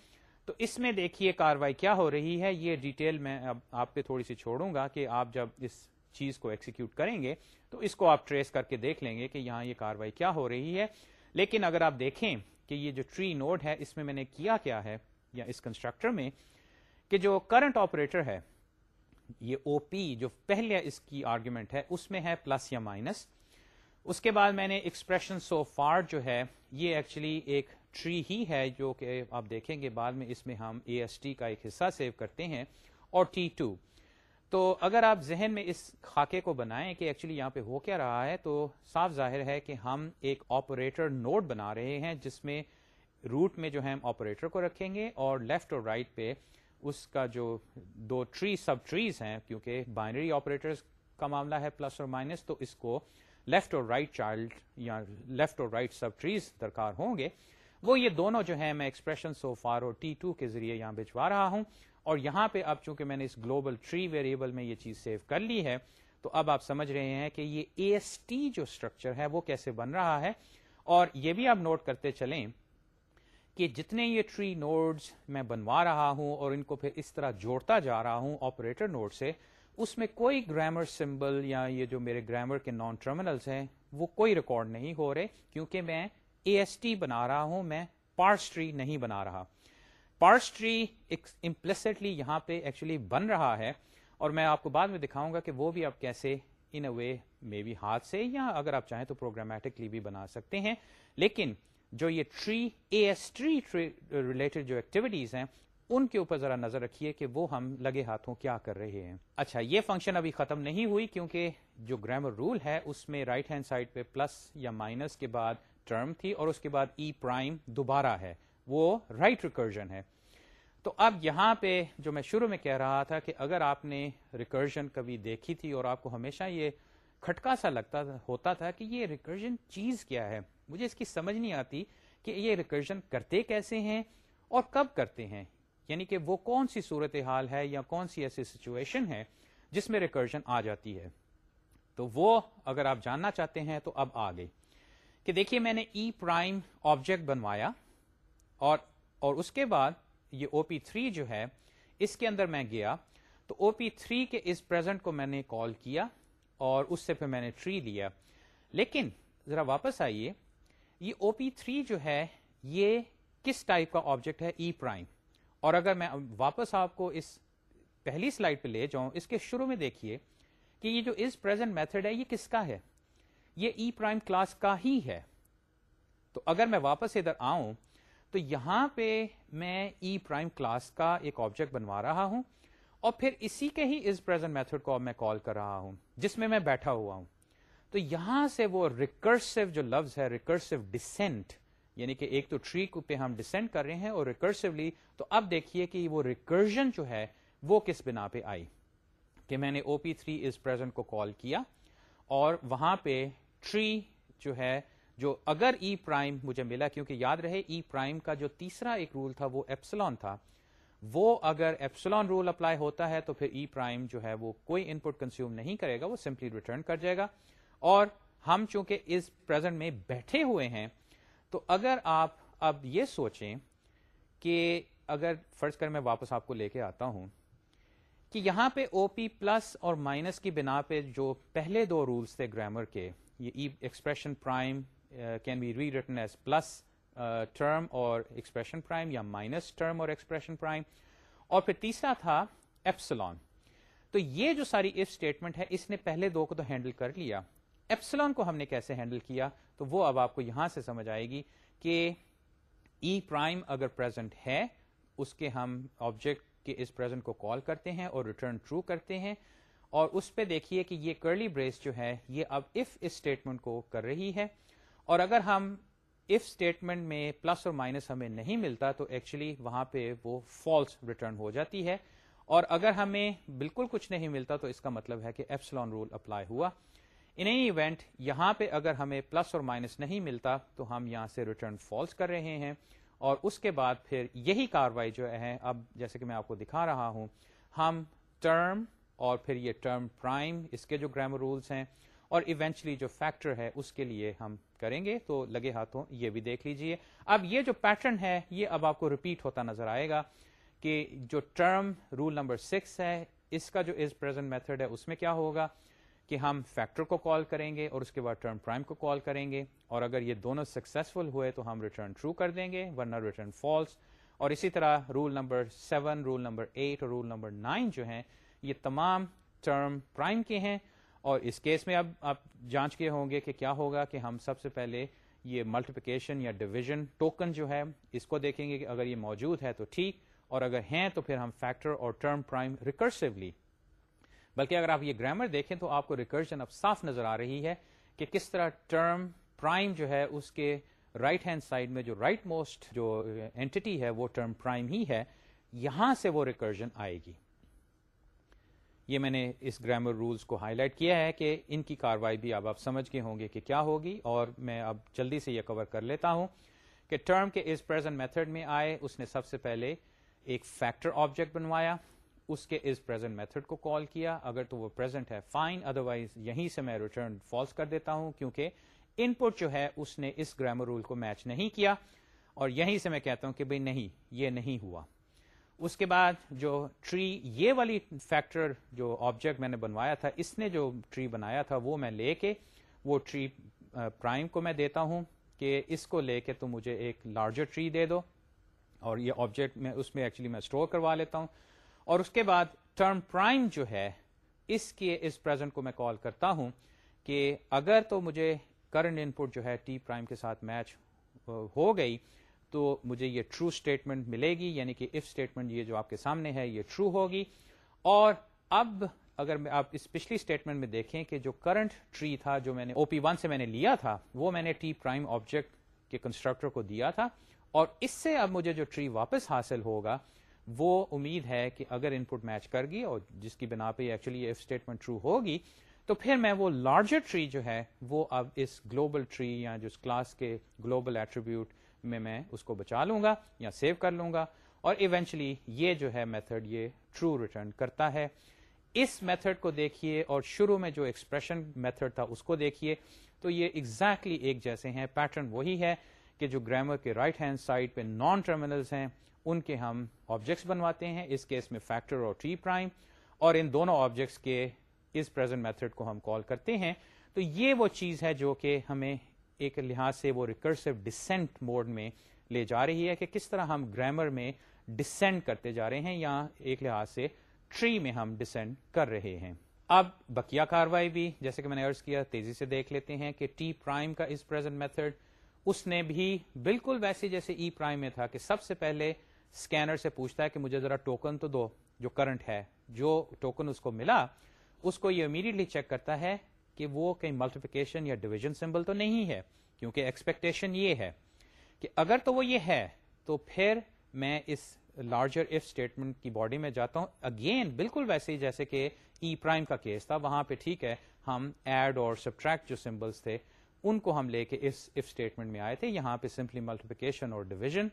S1: تو اس میں دیکھیے کاروائی کیا ہو رہی ہے، یہ ڈیٹیل میں اب آپ پہ تھوڑی سی چھوڑوں گا کہ آپ جب اس چیز کو ایکسیکیوٹ کریں گے تو اس کو آپ ٹریس کر کے دیکھ لیں گے کہ یہاں یہ کاروائی کیا ہو رہی ہے۔ لیکن اگر آپ دیکھیں کہ یہ جو ٹری نوڈ ہے، اس میں میں نے کیا کیا ہے یا اس کنسٹرکٹر میں کہ جو کرنٹ آپریٹر ہے، یہ او پی جو پہلے اس کی آرگیومنٹ ہے، اس میں ہے پلس یا مائنس اس کے بعد میں نے ایکسپریشن سو فار جو ہے، یہ ایکچولی ایک ٹری ہی ہے جو کہ آپ دیکھیں گے بعد میں اس میں ہم اے ایس ٹی کا ایک حصہ سیو کرتے ہیں اور ٹی ٹو۔ تو اگر آپ ذہن میں اس خاکے کو بنائیں کہ ایکچولی یہاں پہ ہو کیا رہا ہے، تو صاف ظاہر ہے کہ ہم ایک آپریٹر نوڈ بنا رہے ہیں، جس میں روٹ میں جو ہے ہم آپریٹر کو رکھیں گے اور لیفٹ اور رائٹ right پہ اس کا جو دو ٹری سب ٹریز ہیں، کیونکہ بائنری آپریٹر کا معاملہ ہے پلس اور مائنس تو اس کو لیفٹ اور رائٹ چائلڈ یا لیفٹ اور رائٹ سب ٹریز درکار ہوں گے۔ وہ یہ دونوں جو ہیں میں ایکسپریشن سو فار اور ٹی ٹو کے ذریعے یہاں بھجوا رہا ہوں۔ اور یہاں پہ اب چونکہ میں نے اس گلوبل ٹری ویریبل میں یہ چیز سیو کر لی ہے، تو اب آپ سمجھ رہے ہیں کہ یہ اے ایس ٹی جو اسٹرکچر ہے وہ کیسے بن رہا ہے۔ اور یہ بھی آپ نوٹ کرتے چلیں کہ جتنے یہ ٹری نوڈز میں بنوا رہا ہوں اور ان کو پھر اس طرح جوڑتا جا رہا ہوں آپریٹر نوڈ سے، اس میں کوئی گرامر سمبل یا یہ جو میرے گرامر کے نان ٹرمینلس ہیں، وہ کوئی ریکارڈ نہیں ہو رہے۔ کیونکہ میں اے ایس ٹی بنا رہا ہوں، میں پارس ٹری نہیں بنا رہا۔ پارس ٹری امپلسٹلی یہاں پہ ایکچولی بن رہا ہے، اور میں آپ کو بعد میں دکھاؤں گا کہ وہ بھی آپ کیسے ان اے وے مے بی ہاتھ سے، یا اگر آپ چاہیں تو پروگرامیٹکلی بھی بنا سکتے ہیں۔ لیکن جو یہ tree A S tree related جو ایکٹیویٹیز ہیں، ان کے اوپر ذرا نظر رکھیے کہ وہ ہم لگے ہاتھوں کیا کر رہے ہیں۔ اچھا یہ فنکشن ابھی ختم نہیں ہوئی کیونکہ جو گرامر رول ہے، اس میں رائٹ ہینڈ سائڈ پہ پلس یا مائنس کے بعد ٹرم تھی اور اس کے بعد e ای پرائم دوبارہ ہے۔ وہ رائٹ right ریکرجن ہے۔ تو اب یہاں پہ جو میں شروع میں کہہ رہا تھا کہ اگر آپ نے ریکرجن کبھی دیکھی تھی اور آپ کو ہمیشہ یہ کھٹکا سا لگتا ہوتا تھا کہ یہ ریکرجن چیز کیا ہے؟ مجھے اس کی سمجھ نہیں آتی کہ یہ ریکرجن کرتے کیسے ہیں اور کب کرتے ہیں۔ یعنی کہ وہ کون سی صورت حال ہے یا کون سی ایسی سچویشن ہے جس میں ریکرجن آ جاتی ہے۔ تو وہ اگر آپ جاننا چاہتے ہیں تو اب آ گئی کہ دیکھیے میں نے ای پرائم آبجیکٹ بنوایا اور اور اس کے بعد یہ او پی تھری جو ہے، اس کے اندر میں گیا تو او پی تھری کے اس پرزینٹ کو میں نے کال کیا اور اس سے پھر میں نے ٹری لیا۔ لیکن ذرا واپس آئیے، یہ او پی تھری جو ہے، یہ کس ٹائپ کا آبجیکٹ ہے؟ e ای پرائم اور اگر میں واپس آپ کو اس پہلی سلائڈ پہ لے جاؤں، اس کے شروع میں دیکھیے کہ یہ جو از پرزینٹ میتھڈ ہے، یہ کس کا ہے؟ یہ ای پرائم کلاس کا ہی ہے۔ تو اگر میں واپس ادھر آؤں، تو یہاں پہ میں ای پرائم کلاس کا ایک آبجیکٹ بنوا رہا ہوں اور پھر اسی کے ہی از پرزینٹ میتھڈ کو میں کال کر رہا ہوں، جس میں میں بیٹھا ہوا ہوں۔ تو یہاں سے وہ ریکرسو جو لفظ ہے ریکرسو ڈسینٹ یعنی کہ ایک تو ٹری پہ ہم ڈسینٹ کر رہے ہیں اور ریکرسولی تو اب دیکھیے کہ وہ ریکرجن جو ہے، وہ کس بنا پہ آئی۔ کہ میں نے او پی تھری از پرزینٹ کو کال کیا اور وہاں پہ ٹری جو ہے، جو اگر ای e پرائم مجھے ملا، کیونکہ یاد رہے ای e پرائم کا جو تیسرا ایک رول تھا، وہ ایپسلون تھا۔ وہ اگر ایپسلون رول اپلائی ہوتا ہے، تو پھر ای e پرائم جو ہے، وہ کوئی ان پٹ کنزیوم نہیں کرے گا، وہ سمپلی ریٹرن کر جائے گا۔ اور ہم چونکہ اس پرزینٹ میں بیٹھے ہوئے ہیں، تو اگر آپ اب یہ سوچیں کہ اگر فرض کر میں واپس آپ کو لے کے آتا ہوں، کہ یہاں پہ او پی پلس اور مائنس کی بنا پہ جو پہلے دو رولس تھے گرامر کے یہ expression prime can be rewritten as plus term اور ایکسپریشن پرائم یا مائنس ٹرم اور ایکسپریشن پرائم اور پھر تیسرا تھا ایپسلون تو یہ جو ساری اف اسٹیٹمنٹ ہے، اس نے پہلے دو کو تو ہینڈل کر لیا۔ ایپسلون کو ہم نے کیسے ہینڈل کیا؟ تو وہ اب آپ کو یہاں سے سمجھ آئے گی کہ ای e پرائم اگر پرزینٹ ہے، اس کے ہم آبجیکٹ کے اس پرزینٹ کو کال کرتے ہیں اور ریٹرن ٹرو کرتے ہیں۔ اور اس پہ دیکھیے کہ یہ کرلی بریس جو ہے، یہ اب اف اسٹیٹمنٹ کو کر رہی ہے۔ اور اگر ہم اف اسٹیٹمنٹ میں پلس اور مائنس ہمیں نہیں ملتا، تو ایکچولی وہاں پہ وہ فالس ریٹرن ہو جاتی ہے۔ اور اگر ہمیں بالکل کچھ نہیں ملتا، تو اس کا مطلب ہے کہ ایپسلون رول اپلائی ہوا۔ ان ایونٹ یہاں پہ اگر ہمیں پلس اور مائنس نہیں ملتا، تو ہم یہاں سے ریٹرن فالس کر رہے ہیں۔ اور اس کے بعد پھر یہی کاروائی جو ہے، اب جیسے کہ میں آپ کو دکھا رہا ہوں، ہم ٹرم اور پھر یہ ٹرم پرائم اس کے جو گرامر رولس ہیں، اور ایونچلی جو فیکٹر ہے، اس کے لیے ہم کریں گے۔ تو لگے ہاتھوں یہ بھی دیکھ لیجیے۔ اب یہ جو پیٹرن ہے، یہ اب آپ کو ریپیٹ ہوتا نظر آئے گا کہ جو ٹرم رول نمبر سکس ہے، اس کا جو از پرزینٹ میتھڈ ہے، اس میں کیا ہوگا کہ ہم فیکٹر کو کال کریں گے اور اس کے بعد ٹرم پرائم کو کال کریں گے۔ اور اگر یہ دونوں سکسیسفل ہوئے تو ہم ریٹرن ٹرو کر دیں گے، ورنہ ریٹرن فالس اور اسی طرح rule number seven rule number eight اور رول نمبر نائن جو ہیں یہ تمام ٹرم پرائم کے ہیں اور اس کیس میں اب آپ جانچ کے ہوں گے کہ کیا ہوگا کہ ہم سب سے پہلے یہ ملٹیپیکیشن یا ڈویژن ٹوکن جو ہے اس کو دیکھیں گے کہ اگر یہ موجود ہے تو ٹھیک اور اگر ہیں تو پھر ہم فیکٹر اور ٹرم پرائم ریکرسولی بلکہ اگر آپ یہ گرامر دیکھیں تو آپ کو ریکرجن اب صاف نظر آ رہی ہے کہ کس طرح ٹرم پرائم جو ہے اس کے رائٹ ہینڈ سائڈ میں جو رائٹ موسٹ جو اینٹی ہے وہ ٹرم پرائم ہی ہے، یہاں سے وہ ریکرجن آئے گی۔ یہ میں نے اس گرامر رولز کو ہائی لائٹ کیا ہے کہ ان کی کاروائی بھی اب آپ سمجھ کے ہوں گے کہ کیا ہوگی اور میں اب جلدی سے یہ کور کر لیتا ہوں کہ ٹرم کے اس پرزینٹ میتھڈ میں آئے، اس نے سب سے پہلے ایک فیکٹر آبجیکٹ بنوایا، اس کے از پرزینٹ میتھڈ کو کال کیا۔ اگر تو وہ پرزینٹ ہے فائن ادروائز یہیں سے میں ریٹرن فالس کر دیتا ہوں کیونکہ ان پٹ جو ہے، اس نے اس گرامر رول کو میچ نہیں کیا اور یہیں سے میں کہتا ہوں کہ بھئی نہیں، یہ نہیں ہوا۔ اس کے بعد جو ٹری یہ والی فیکٹر جو آبجیکٹ میں نے بنوایا تھا، اس نے جو ٹری بنایا تھا، وہ میں لے کے وہ ٹری پرائم کو میں دیتا ہوں کہ اس کو لے کے تو مجھے ایک لارجر ٹری دے دو۔ اور یہ آبجیکٹ میں، اس میں ایکچولی میں اسٹور کروا لیتا ہوں۔ اور اس کے بعد ٹرم پرائم جو ہے، اس کے، اس پرزنٹ کو میں کال کرتا ہوں کہ اگر تو مجھے کرنٹ ان پٹ جو ہے ٹی پرائم کے ساتھ میچ ہو گئی تو مجھے یہ ٹرو اسٹیٹمنٹ ملے گی یعنی کہ اف اسٹیٹمنٹ یہ جو آپ کے سامنے ہے، یہ ٹرو ہوگی۔ اور اب اگر میں آپ اس پچھلی اسٹیٹمنٹ میں دیکھیں کہ جو کرنٹ ٹری تھا، جو میں نے او پی ون سے میں نے لیا تھا، وہ میں نے ٹی پرائم آبجیکٹ کے کنسٹرکٹر کو دیا تھا۔ اور اس سے اب مجھے جو ٹری واپس حاصل ہوگا، وہ امید ہے کہ اگر ان پٹ میچ کر گی اور جس کی بنا پہ ایکچولی اف اسٹیٹمنٹ ٹرو ہوگی، تو پھر میں وہ لارجر ٹری جو ہے، وہ اب اس گلوبل ٹری یا جو اس کلاس کے گلوبل ایٹریبیوٹ میں میں اس کو بچا لوں گا یا سیو کر لوں گا اور ایونچلی یہ جو ہے میتھڈ یہ ٹرو ریٹرن کرتا ہے۔ اس میتھڈ کو دیکھیے اور شروع میں جو ایکسپریشن میتھڈ تھا اس کو دیکھیے۔ تو یہ ایگزیکٹلی exactly ایک جیسے ہیں پیٹرن وہی ہے کہ جو گرامر کے رائٹ ہینڈ سائڈ پہ نان ٹرمینلز ہیں، ان کے ہم آبجیکٹس بنواتے ہیں۔ اس کیس میں فیکٹر اور ٹری پرائم اور ان دونوں آبجیکٹس کے اس پرزینٹ میتھڈ کو ہم کال کرتے ہیں۔ تو یہ وہ چیز ہے جو کہ ہمیں ایک لحاظ سے وہ ریکرسو ڈسینٹ موڈ میں لے جا رہی ہے کہ کس طرح ہم گرامر میں ڈسینٹ کرتے جا رہے ہیں یا ایک لحاظ سے ٹری میں ہم ڈسینٹ کر رہے ہیں۔ اب بکیا کاروائی بھی، جیسے کہ میں نے ارض کیا، تیزی سے دیکھ لیتے ہیں کہ ٹی پرائم کا اس پرزینٹ میتھڈ اس نے بھی بالکل ویسے جیسے e ای پرائم میں تھا کہ سب سے پہلے اسکینر سے پوچھتا ہے کہ مجھے ذرا ٹوکن تو دو، جو کرنٹ ہے، جو ٹوکن اس کو ملا، اس کو یہ امیڈیٹلی چیک کرتا ہے کہ وہ کہیں ملٹیپیکیشن یا ڈویژن سمبل تو نہیں ہے، کیونکہ ایکسپیکٹیشن یہ ہے کہ اگر تو وہ یہ ہے، تو پھر میں اس لارجر اف اسٹیٹمنٹ کی باڈی میں جاتا ہوں۔ اگین بالکل ویسے ہی جیسے کہ ای e پرائم کا کیس تھا، وہاں پہ ٹھیک ہے، ہم ایڈ اور سبٹریکٹ جو سمبلس تھے، ان کو ہم لے کے اس اف اسٹیٹمنٹ میں آئے تھے۔ یہاں پہ سمپلی ملٹیپیکیشن اور ڈویژن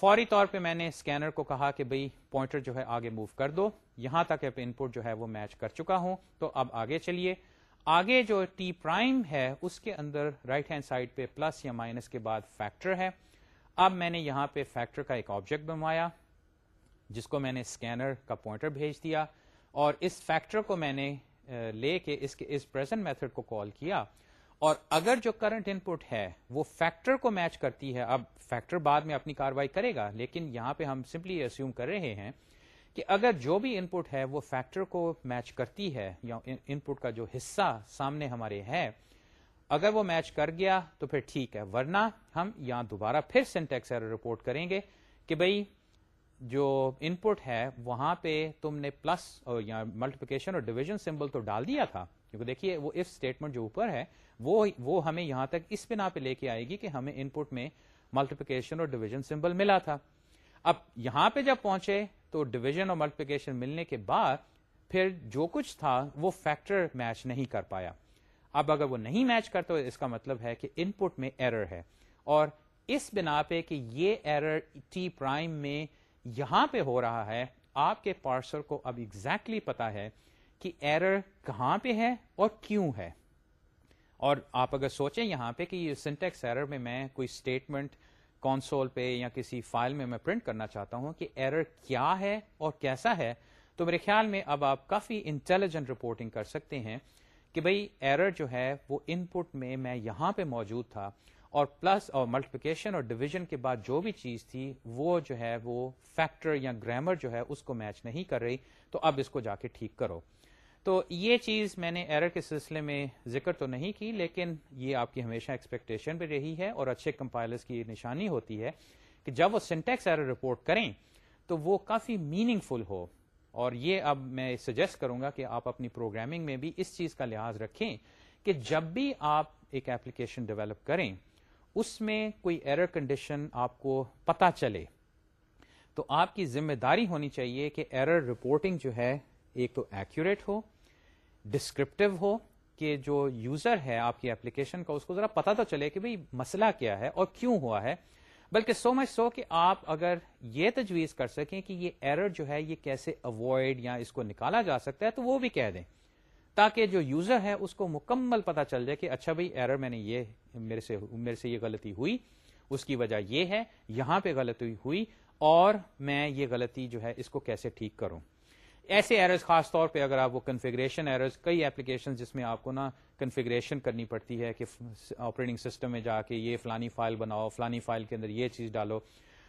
S1: فوری طور پہ میں نے اسکینر کو کہا کہ بھائی پوائنٹر جو ہے، آگے موو کر دو۔ یہاں تک ان پٹ جو ہے، وہ میچ کر چکا ہوں۔ تو اب آگے چلیے۔ آگے جو ٹی پرائم ہے، اس کے اندر رائٹ ہینڈ سائڈ پہ پلس یا مائنس کے بعد فیکٹر ہے۔ اب میں نے یہاں پہ فیکٹر کا ایک آبجیکٹ بنوایا، جس کو میں نے اسکینر کا پوائنٹر بھیج دیا۔ اور اس فیکٹر کو میں نے لے کے اس کے اس پرزینٹ میتھڈ کو کال کیا۔ اور اگر جو کرنٹ ان پٹ ہے، وہ فیکٹر کو میچ کرتی ہے، اب فیکٹر بعد میں اپنی کاروائی کرے گا، لیکن یہاں پہ ہم سمپلی اسیوم کر رہے ہیں کہ اگر جو بھی ان پٹ ہے وہ فیکٹر کو میچ کرتی ہے یا ان پٹ کا جو حصہ سامنے ہمارے ہے اگر وہ میچ کر گیا تو پھر ٹھیک ہے، ورنہ ہم یہاں دوبارہ پھر سینٹیکس ایرر رپورٹ کریں گے کہ بھائی جو ان پٹ ہے وہاں پہ تم نے پلس اور یا ملٹیپلیکیشن اور ڈویژن سمبل تو ڈال دیا تھا۔ کیونکہ دیکھیے وہ اف اسٹیٹمنٹ جو اوپر ہے، وہ وہ ہمیں یہاں تک اس بنا پہ لے کے آئے گی کہ ہمیں ان پٹ میں ملٹیپلیکیشن اور ڈویژن سمبل ملا تھا۔ اب یہاں پہ جب پہنچے تو ڈویژن اور ملٹیپلیکیشن ملنے کے بعد پھر جو کچھ تھا وہ فیکٹر میچ نہیں کر پایا۔ اب اگر وہ نہیں میچ کرتا اس کا مطلب ہے کہ ان پٹ میں ایرر ہے۔ اور اس بنا پہ کہ یہ ایرر ٹی پرائم میں یہاں پہ ہو رہا ہے، آپ کے پارسل کو اب ایگزیکٹلی exactly پتا ہے کہ ایرر کہاں پہ ہے اور کیوں ہے۔ اور آپ اگر سوچیں یہاں پہ کہ یہ سنٹیکس ایرر میں میں کوئی اسٹیٹمنٹ کونسول پہ یا کسی فائل میں میں پرنٹ کرنا چاہتا ہوں کہ ایرر کیا ہے اور کیسا ہے، تو میرے خیال میں اب آپ کافی انٹیلیجنٹ رپورٹنگ کر سکتے ہیں کہ بھئی ایرر جو ہے وہ ان پٹ میں میں یہاں پہ موجود تھا اور پلس اور ملٹیپلیکیشن اور ڈویژن کے بعد جو بھی چیز تھی، وہ جو ہے وہ فیکٹر یا گرامر جو ہے اس کو میچ نہیں کر رہی، تو اب اس کو جا کے ٹھیک کرو۔ تو یہ چیز میں نے ایرر کے سلسلے میں ذکر تو نہیں کی، لیکن یہ آپ کی ہمیشہ ایکسپیکٹیشن بھی رہی ہے اور اچھے کمپائلرز کی نشانی ہوتی ہے کہ جب وہ سنٹیکس ایرر رپورٹ کریں تو وہ کافی میننگ فل ہو۔ اور یہ اب میں سجیسٹ کروں گا کہ آپ اپنی پروگرامنگ میں بھی اس چیز کا لحاظ رکھیں کہ جب بھی آپ ایک ایپلیکیشن ڈیولپ کریں، اس میں کوئی ایرر کنڈیشن آپ کو پتا چلے۔ تو آپ کی ذمہ داری ہونی چاہیے کہ ایرر رپورٹنگ جو ہے ایک تو ایکوریٹ ہو ڈسکرپٹیو ہو کہ جو یوزر ہے آپ کی ایپلیکیشن کا، اس کو ذرا پتا تو چلے کہ بھئی مسئلہ کیا ہے اور کیوں ہوا ہے۔ بلکہ سو مچ سو کہ آپ اگر یہ تجویز کر سکیں کہ یہ ایرر جو ہے، یہ کیسے اوائڈ یا اس کو نکالا جا سکتا ہے، تو وہ بھی کہہ دیں۔ تاکہ جو یوزر ہے، اس کو مکمل پتا چل جائے کہ اچھا بھائی ایرر میں نے یہ، میرے سے میرے سے یہ غلطی ہوئی، اس کی وجہ یہ ہے، یہاں پہ غلطی ہوئی اور میں یہ غلطی جو ہے، اس کو کیسے ٹھیک کروں۔ ایسے ایررز خاص طور پہ اگر آپ وہ کنفیگریشن ایررز کئی ایپلیکیشن جس میں آپ کو نا کنفیگریشن کرنی پڑتی ہے کہ آپریٹنگ سسٹم میں جا کے یہ فلانی فائل بناؤ، فلانی فائل کے اندر یہ چیز ڈالو۔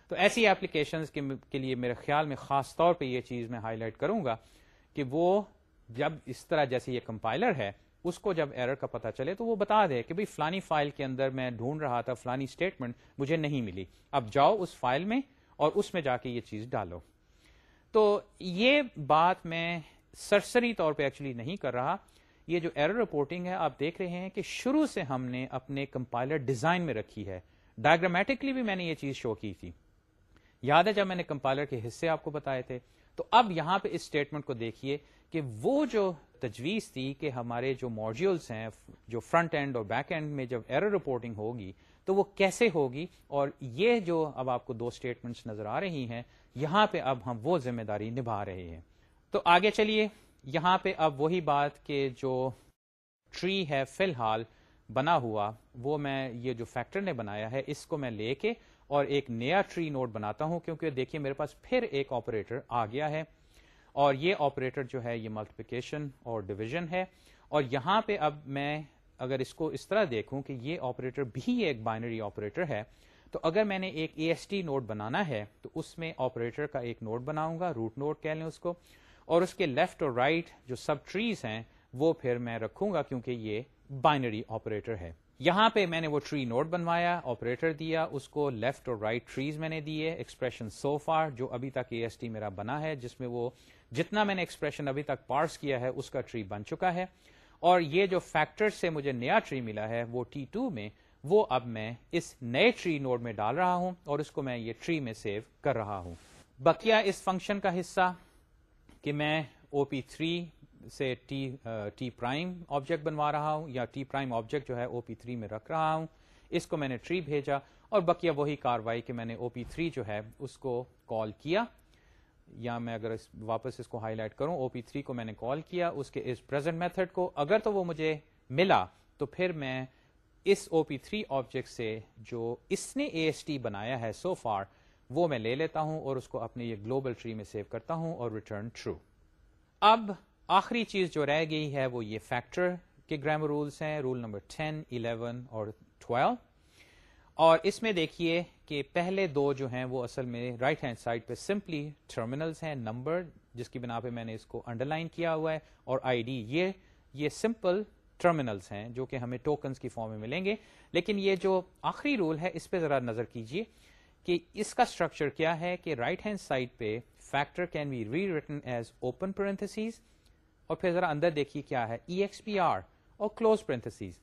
S1: تو ایسی ایپلیکیشن کے لیے میرے خیال میں خاص طور پہ یہ چیز میں ہائی لائٹ کروں گا کہ وہ جب اس طرح جیسے یہ کمپائلر ہے، اس کو جب ایرر کا پتا چلے تو وہ بتا دے کہ بھائی فلانی فائل کے اندر میں ڈھونڈ رہا تھا، فلانی اسٹیٹمنٹ مجھے نہیں ملی۔ اب جاؤ اس فائل میں اور اس میں جا کے یہ چیز ڈالو۔ تو یہ بات میں سرسری طور پہ ایکچولی نہیں کر رہا۔ یہ جو ایرر رپورٹنگ ہے، آپ دیکھ رہے ہیں کہ شروع سے ہم نے اپنے کمپائلر ڈیزائن میں رکھی ہے۔ ڈائگرامیٹکلی بھی میں نے یہ چیز شو کی تھی۔ یاد ہے جب میں نے کمپائلر کے حصے آپ کو بتائے تھے؟ تو اب یہاں پہ اس اسٹیٹمنٹ کو دیکھیے کہ وہ جو تجویز تھی کہ ہمارے جو ماڈیولس ہیں، جو فرنٹ اینڈ اور بیک اینڈ میں جب ایرر رپورٹنگ ہوگی تو وہ کیسے ہوگی؟ اور یہ جو اب آپ کو دو اسٹیٹمنٹس نظر آ رہی ہیں یہاں پہ اب ہم وہ ذمہ داری نبھا رہے ہیں۔ تو آگے چلیے، یہاں پہ اب وہی بات کہ جو ٹری ہے فی الحال بنا ہوا، وہ میں یہ جو فیکٹر نے بنایا ہے، اس کو میں لے کے اور ایک نیا ٹری نوٹ بناتا ہوں، کیونکہ دیکھیے میرے پاس پھر ایک آپریٹر آ گیا ہے۔ اور یہ آپریٹر جو ہے، یہ ملٹیپیکیشن اور ڈویژن ہے۔ اور یہاں پہ اب میں اگر اس کو اس طرح دیکھوں کہ یہ آپریٹر بھی ایک بائنری آپریٹر ہے تو اگر میں نے ایک اے ایس ٹی نوٹ بنانا ہے، تو اس میں آپریٹر کا ایک نوٹ بناؤں گا روٹ نوٹ کہہ لیں اس کو، اور اس کے لیفٹ اور رائٹ right جو سب ٹریز ہیں، وہ پھر میں رکھوں گا کیونکہ یہ بائنری آپریٹر ہے۔ یہاں پہ میں نے وہ ٹری نوٹ بنوایا آپریٹر دیا، اس کو لیفٹ اور رائٹ right ٹریز میں نے دیے ایکسپریشن سو فار جو ابھی تک اے ایس ٹی میرا بنا ہے، جس میں وہ جتنا میں نے ایکسپریشن ابھی تک پارس کیا ہے، اس کا ٹری بن چکا ہے۔ اور یہ جو فیکٹر سے مجھے نیا ٹری ملا ہے، وہ ٹی ٹو میں وہ اب میں اس نئے ٹری نوڈ میں ڈال رہا ہوں اور اس کو میں یہ ٹری میں سیو کر رہا ہوں۔ بکیا اس فنکشن کا حصہ کہ میں او پی تھری سے ٹی ٹی پرائم آبجیکٹ بنوا رہا ہوں یا ٹی پرائم آبجیکٹ جو ہے او پی تھری میں رکھ رہا ہوں۔ اس کو میں نے ٹری بھیجا اور بکیا وہی کاروائی کہ میں نے او پی تھری جو ہے اس کو کال کیا۔ یا میں اگر اس واپس اس کو ہائی لائٹ کروں او پی تھری کو میں نے کال کیا اس کے اس پرزینٹ میتھڈ کو۔ اگر تو وہ مجھے ملا تو پھر میں اس او پی تھری آبجیکٹ سے جو اس نے اے ایس ٹی بنایا ہے سو so فار وہ میں لے لیتا ہوں اور اس کو اپنے یہ گلوبل ٹری میں سیو کرتا ہوں اور ریٹرن ٹرو اب آخری چیز جو رہ گئی ہے وہ یہ فیکٹر کے گرامر رولس ہیں رول نمبر 10 11 اور 12 اور اس میں دیکھیے کہ پہلے دو جو ہیں وہ اصل میں رائٹ ہینڈ سائڈ پہ سمپلی ٹرمینلز ہیں نمبر جس کی بنا پہ میں نے اس کو انڈر لائن کیا ہوا ہے، اور آئی ڈی یہ یہ سمپل ٹرمینلز ہیں جو کہ ہمیں ٹوکنز کی فارم میں ملیں گے۔ لیکن یہ جو آخری رول ہے، اس پہ ذرا نظر کیجیے کہ اس کا اسٹرکچر کیا ہے کہ رائٹ ہینڈ سائڈ پہ factor can be rewritten as open parentheses اور پھر ذرا اندر دیکھیے کیا ہے ای ایکس پی آر اور کلوز پرنتھسیز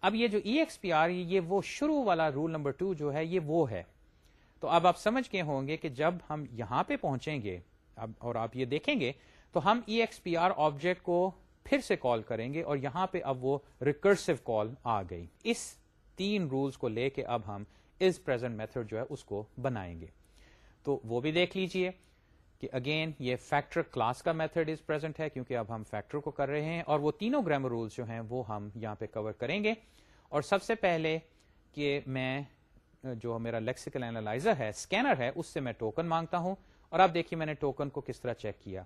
S1: اب یہ جو ای ایکس پی آر یہ وہ شروع والا رول نمبر ٹو جو ہے، یہ وہ ہے۔ تو اب آپ سمجھ گئے ہوں گے کہ جب ہم یہاں پہ پہنچیں گے، اب اور آپ یہ دیکھیں گے، تو ہم E X P R object کو پھر سے کال کریں گے اور یہاں پہ اب وہ ریکرسو کال آ گئی۔ اس تین رولز کو لے کے اب ہم از پرزینٹ میتھڈ جو ہے اس کو بنائیں گے۔ تو وہ بھی دیکھ لیجیے کہ اگین یہ فیکٹر کلاس کا میتھڈ از پرزینٹ ہے کیونکہ اب ہم فیکٹر کو کر رہے ہیں اور وہ تینوں گرامر رولس جو ہیں وہ ہم یہاں پہ کور کریں گے۔ اور سب سے پہلے کہ میں، جو میرا لیکسیکل اینالائزر ہے اسکینر ہے، اس سے میں ٹوکن مانگتا ہوں۔ اور اب دیکھیے میں نے ٹوکن کو کس طرح چیک کیا۔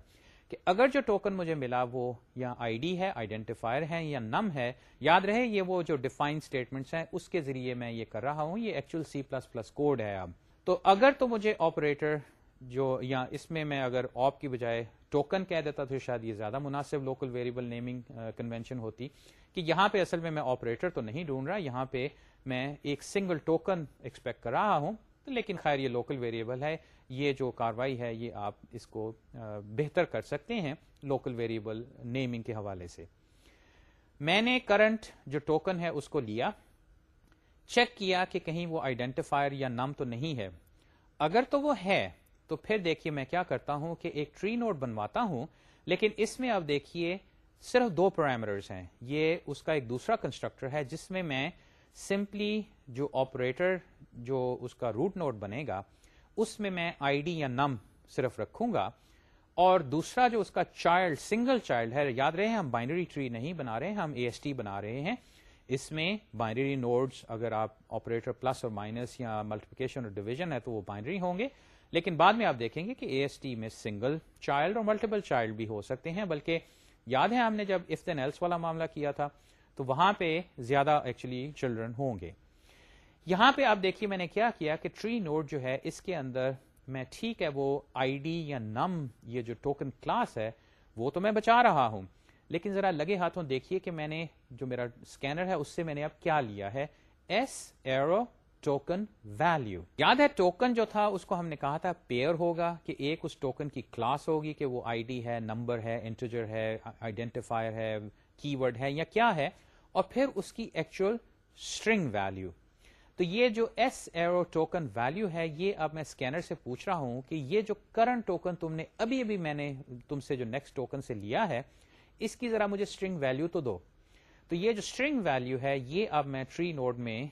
S1: کہ اگر جو ٹوکن مجھے ملا وہ یا آئی ڈی ہے آئیڈینٹیفائر ہے یا نم ہے، یاد رہے یہ وہ جو ڈیفائن اسٹیٹمنٹس ہیں، اس کے ذریعے میں یہ کر رہا ہوں، یہ actual C plus plus code ہے اب۔ تو اگر تو مجھے آپریٹر جو یا اس میں میں اگر آپ کی بجائے ٹوکن کہہ دیتا تو شاید یہ زیادہ مناسب لوکل ویریبل نیمنگ کنونشن ہوتی کہ یہاں پہ اصل میں میں آپریٹر تو نہیں ڈھونڈ رہا، یہاں پہ میں ایک سنگل ٹوکن ایکسپیکٹ کر رہا ہوں، لیکن خیر یہ لوکل ویریبل ہے۔ یہ جو کاروائی ہے، یہ آپ اس کو بہتر کر سکتے ہیں لوکل ویریبل نیمنگ کے حوالے سے۔ میں نے کرنٹ جو ٹوکن ہے، اس کو لیا۔ چیک کیا کہ کہیں وہ آئیڈینٹیفائر یا نم تو نہیں ہے۔ اگر تو وہ ہے، تو پھر دیکھیے میں کیا کرتا ہوں کہ ایک ٹری نوٹ بنواتا ہوں۔ لیکن اس میں اب دیکھیے، صرف دو پیرامیٹرز ہیں۔ یہ اس کا ایک دوسرا کنسٹرکٹر ہے، جس میں میں سمپلی جو آپریٹر جو اس کا روٹ نوٹ بنے گا اس میں میں آئی ڈی یا نم صرف رکھوں گا اور دوسرا جو اس کا چائلڈ، سنگل چائلڈ ہے، یاد رہے ہم بائنری ٹری نہیں بنا رہے، ہم اے ایس ٹی بنا رہے ہیں۔ اس میں بائنری نوڈز، اگر آپ آپریٹر پلس اور مائنس یا ملٹیپلیکیشن اور ڈویژن ہے تو وہ بائنری ہوں گے۔ لیکن بعد میں آپ دیکھیں گے کہ اے ایس ٹی میں سنگل چائلڈ اور ملٹیپل چائلڈ بھی ہو سکتے ہیں۔ بلکہ یاد ہے ہم نے جب اف دین ایلس والا معاملہ کیا تھا، تو وہاں پہ زیادہ ایکچولی چلڈرن ہوں گے۔ یہاں پہ آپ دیکھیے میں نے کیا کیا کہ ٹری نوڈ جو ہے، اس کے اندر میں ٹھیک ہے وہ آئی ڈی یا نم، یہ جو ٹوکن کلاس ہے، وہ تو میں بچا رہا ہوں۔ لیکن ذرا لگے ہاتھوں دیکھیے کہ میں نے جو میرا اسکینر ہے، اس سے میں نے اب کیا لیا ہے؟ ایس ایرو ٹوکن ویلو یاد ہے ٹوکن جو تھا، اس کو ہم نے کہا تھا پیئر ہوگا کہ ایک اس ٹوکن کی کلاس ہوگی کہ وہ آئی ڈی ہے، نمبر ہے انٹرجر ہے آئیڈینٹیفائر ہے کی ورڈ ہے یا کیا ہے؟ اور پھر اس کی ایکچوئل اسٹرنگ ویلو تو یہ جو ایس ایرو ٹوکن ویلو ہے، یہ اب میں اسکینر سے پوچھ رہا ہوں کہ یہ جو کرنٹ ٹوکن تم نے ابھی ابھی میں نے تم سے جو نیکسٹ ٹوکن سے لیا ہے، اس کی ذرا مجھے اسٹرنگ ویلو تو دو۔ تو یہ جو اسٹرنگ ویلو ہے، یہ اب میں ٹری نوڈ میں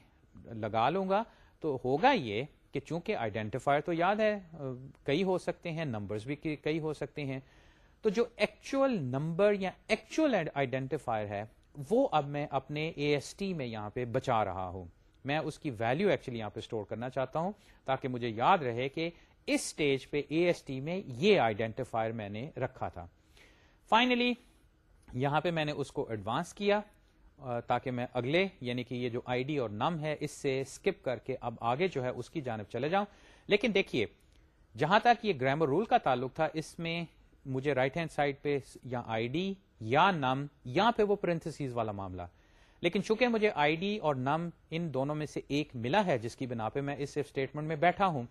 S1: لگا لوں گا۔ تو ہوگا یہ کہ چونکہ آئیڈینٹیفائر تو یاد ہے، کئی ہو سکتے ہیں نمبرز بھی کئی ہو سکتے ہیں۔ تو جو ایکچوئل نمبر یا ایکچوئل آئیڈینٹیفائر ہے، وہ اب میں اپنے اے ایس ٹی میں یہاں پہ بچا رہا ہوں۔ میں اس کی ویلو ایکچولی یہاں پہ اسٹور کرنا چاہتا ہوں تاکہ مجھے یاد رہے کہ اس اسٹیج پہ اے ایس ٹی میں یہ آئیڈینٹیفائر میں نے رکھا تھا۔ فائنلی یہاں پہ میں نے اس کو ایڈوانس کیا تاکہ میں اگلے یعنی کہ یہ جو آئی ڈی اور نم ہے، اس سے اسکپ کر کے اب آگے جو ہے اس کی جانب چلے جاؤں۔ لیکن دیکھیے، جہاں تک یہ گرامر رول کا تعلق تھا، اس میں مجھے رائٹ ہینڈ سائڈ پہ یا آئی ڈی یا نم یا پہ وہ پرنتھس والا معاملہ۔ لیکن چونکہ مجھے آئی ڈی اور نم ان دونوں میں سے ایک ملا ہے جس کی بنا پہ میں اس اسٹیٹمنٹ میں بیٹھا ہوں،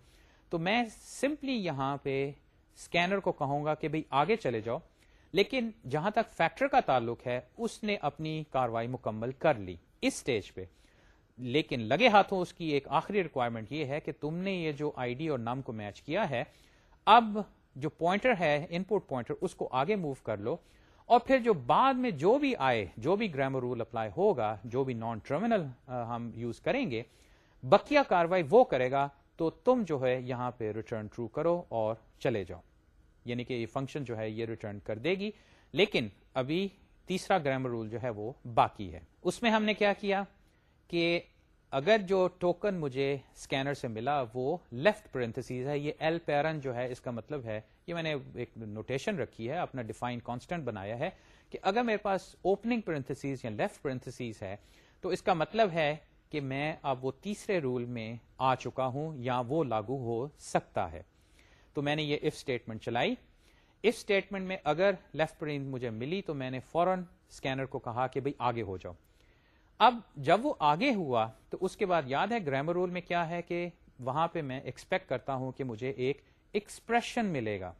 S1: تو میں سمپلی یہاں پہ اسکینر کو کہوں گا کہ بھئی آگے چلے جاؤ، لیکن جہاں تک فیکٹر کا تعلق ہے، اس نے اپنی کاروائی مکمل کر لی اس سٹیج پہ۔ لیکن لگے ہاتھوں اس کی ایک آخری ریکوائرمنٹ یہ ہے کہ تم نے یہ جو آئی ڈی اور نام کو میچ کیا ہے، اب جو پوائنٹر ہے ان پٹ پوائنٹر اس کو آگے موو کر لو۔ اور پھر جو بعد میں جو بھی آئے، جو بھی گرامر رول اپلائی ہوگا، جو بھی نان ٹرمینل ہم یوز کریں گے بکیا کاروائی وہ کرے گا تو تم جو ہے یہاں پہ ریٹرن ٹرو کرو اور چلے جاؤ۔ یعنی کہ یہ فنکشن جو ہے یہ ریٹرن کر دے گی۔ لیکن ابھی تیسرا گرامر رول جو ہے وہ باقی ہے۔ اس میں ہم نے کیا کیا کہ اگر جو ٹوکن مجھے اسکینر سے ملا، وہ لیفٹ پرنتھس ہے، یہ ایل پیرن جو ہے، اس کا مطلب ہے، یہ میں نے ایک نوٹیشن رکھی ہے، اپنا ڈیفائن کانسٹنٹ بنایا ہے کہ اگر میرے پاس اوپننگ پرنتھس یا لیفٹ پرنتھس ہے، تو اس کا مطلب ہے کہ میں اب وہ تیسرے رول میں آ چکا ہوں یا وہ لاگو ہو سکتا ہے۔ تو میں نے یہ اف اسٹیٹمنٹ چلائی۔ اف اسٹیٹمنٹ میں اگر لیفٹ پرنٹ مجھے ملی تو میں نے فورن اسکینر کو کہا کہ بھائی آگے ہو جاؤ۔ اب جب وہ آگے ہوا تو اس کے بعد یاد ہے گرامر رول میں کیا ہے کہ وہاں پہ میں ایکسپیکٹ کرتا ہوں کہ مجھے ایک ایکسپریشن ملے گا۔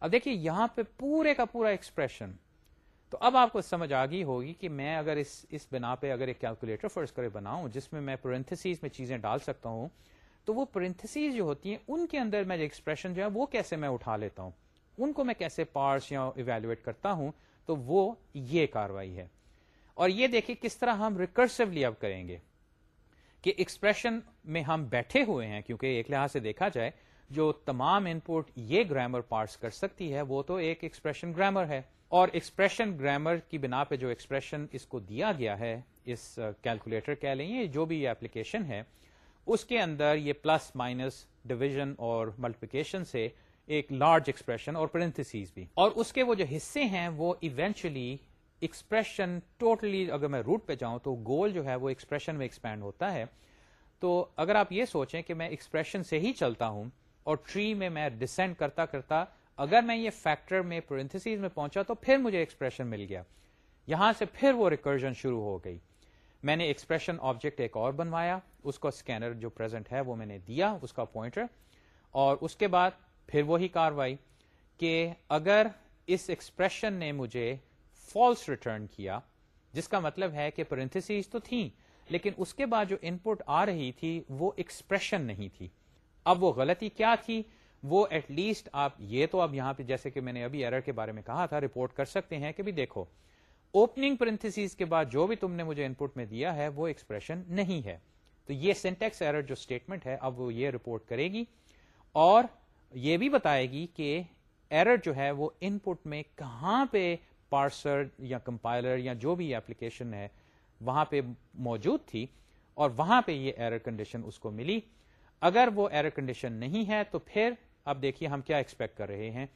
S1: اب دیکھیے یہاں پہ پورے کا پورا ایکسپریشن تو اب آپ کو سمجھ آ گئی ہوگی کہ میں اگر اس اس بنا پہ اگر ایک کیلکولیٹر فرض کرے بناؤں، جس میں میں پرنتھس میں چیزیں ڈال سکتا ہوں، تو وہ پرنتھس جو ہوتی ہیں، ان کے اندر میں ایکسپریشن جو ہے، وہ کیسے میں اٹھا لیتا ہوں؟ ان کو میں کیسے پارس یا ایویلویٹ کرتا ہوں؟ تو وہ یہ کاروائی ہے۔ اور یہ دیکھیں کس طرح ہم ریکرسولی اب کریں گے کہ ایکسپریشن میں ہم بیٹھے ہوئے ہیں، کیونکہ ایک لحاظ سے دیکھا جائے جو تمام ان پٹ یہ گرامر پارس کر سکتی ہے، وہ تو ایک ایکسپریشن گرامر ہے۔ اور ایکسپریشن گرامر کی بنا پہ جو ایکسپریشن اس کو دیا گیا ہے، اس کیلکولیٹر کہہ لیں جو بھی اپلیکیشن ہے، اس کے اندر یہ پلس مائنس ڈویژن اور ملٹیپیکیشن سے ایک لارج ایکسپریشن اور پرنتھس بھی۔ اور اس کے وہ جو حصے ہیں، وہ ایونچولی ایکسپریشن ٹوٹلی اگر میں روٹ پہ جاؤں تو گول جو ہے وہ ایکسپریشن میں ایکسپینڈ ہوتا ہے۔ تو اگر آپ یہ سوچیں کہ میں ایکسپریشن سے ہی چلتا ہوں اور ٹری میں میں ڈسینڈ کرتا کرتا اگر میں یہ فیکٹر میں پرنتھس میں پہنچا تو پھر مجھے ایکسپریشن مل گیا۔ یہاں سے پھر وہ ریکرجن شروع ہو گئی۔ میں نے ایکسپریشن آبجیکٹ ایک اور بنوایا، اس کو اسکینر جو پرزینٹ ہے وہ میں نے دیا، اس کا پوائنٹر اور اس کے بعد پھر وہی کاروائی کہ اگر اس ایکسپریشن نے مجھے فالس ریٹرن کیا، جس کا مطلب ہے کہ پرنتھس تو تھیں، لیکن اس کے بعد جو ان پٹ آ رہی تھی، وہ ایکسپریشن نہیں تھی۔ اب وہ غلطی کیا تھی؟ وہ ایٹ لیسٹ آپ، یہ تو اب یہاں پہ جیسے کہ میں نے ابھی ایرر کے بارے میں کہا تھا رپورٹ کر سکتے ہیں کہ بھی دیکھو۔ اوپننگ پرنتھس کے بعد جو بھی تم نے مجھے ان پٹ میں دیا ہے، وہ ایکسپریشن نہیں ہے۔ تو یہ سینٹیکس ایرر جو اسٹیٹمنٹ ہے، اب وہ یہ رپورٹ کرے گی اور یہ بھی بتائے گی کہ ایرر جو ہے، وہ ان پٹ میں کہاں پہ پارسر یا کمپائلر یا جو بھی اپلیکیشن ہے، وہاں پہ موجود تھی اور وہاں پہ یہ ایرر کنڈیشن اس کو ملی۔ اگر وہ ایرر کنڈیشن نہیں ہے تو پھر اب دیکھیے ہم کیا ایکسپیکٹ کر رہے ہیں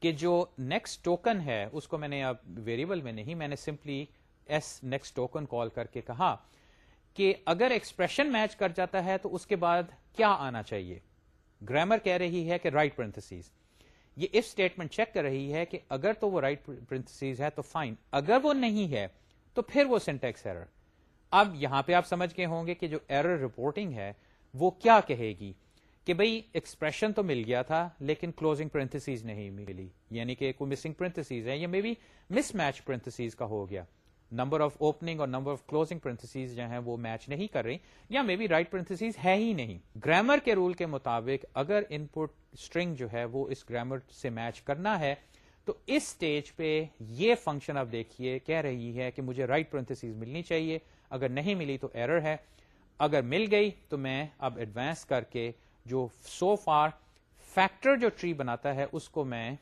S1: کہ جو نیکسٹ ٹوکن ہے، اس کو میں نے اب ویریبل میں نہیں، میں نے simply S next token call کر کے کہا کہ اگر ایکسپریشن میچ کر جاتا ہے تو اس کے بعد کیا آنا چاہیے۔ گرامر کہہ رہی ہے کہ رائٹ پرنتھس یہ اف اسٹیٹمنٹ چیک کر رہی ہے کہ اگر تو وہ رائٹ پرنتھس ہے تو فائن اگر وہ نہیں ہے تو پھر وہ سینٹیکس ایرر اب یہاں پہ آپ سمجھ گئے ہوں گے کہ جو ایرر رپورٹنگ ہے وہ کیا کہے گی؟ کہ بھئی ایکسپریشن تو مل گیا تھا لیکن کلوزنگ پرنتسیز نہیں ملی. یعنی کہ کوئی مسنگ پرنتسیز ہے یا maybe mismatch parentheses کا ہو گیا. نمبر آف اوپننگ اور نمبر آف کلوزنگ پرنتھس جو ہیں وہ میچ نہیں کر رہی یا مے بی رائٹ پرنتھس ہے ہی نہیں۔ گرامر کے رول کے مطابق اگر ان پٹ اسٹرنگ جو ہے وہ اس گرامر سے میچ کرنا ہے، تو اس اسٹیج پہ یہ فنکشن آپ دیکھیے، کہہ رہی ہے کہ مجھے رائٹ پرنتھس ملنی چاہیے۔ اگر نہیں ملی تو ایرر ہے۔ اگر مل گئی تو میں اب ایڈوانس کر کے جو سو فار فیکٹر جو ٹری بناتا ہے، اس کو میں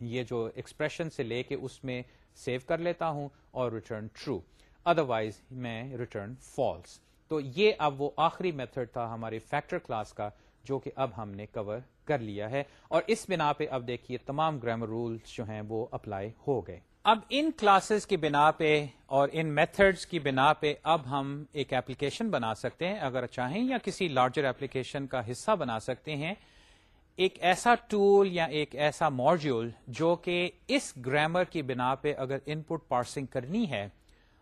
S1: یہ جو ایکسپریشن سے لے کے اس میں سیو کر لیتا ہوں اور ریٹرن ٹرو ادروائز میں ریٹرن فالس تو یہ اب وہ آخری میتھڈ تھا ہمارے فیکٹر کلاس کا جو کہ اب ہم نے کور کر لیا ہے۔ اور اس بنا پہ اب دیکھیے تمام گرامر رولس جو ہیں وہ اپلائی ہو گئے۔ اب ان کلاسز کی بنا پہ اور ان میتھڈس کی بنا پہ اب ہم ایک ایپلیکیشن بنا سکتے ہیں۔ اگر چاہیں یا کسی لارجر ایپلیکیشن کا حصہ بنا سکتے ہیں۔ ایک ایسا ٹول یا ایک ایسا ماڈیول جو کہ اس گرامر کی بنا پہ اگر ان پٹ پارسنگ کرنی ہے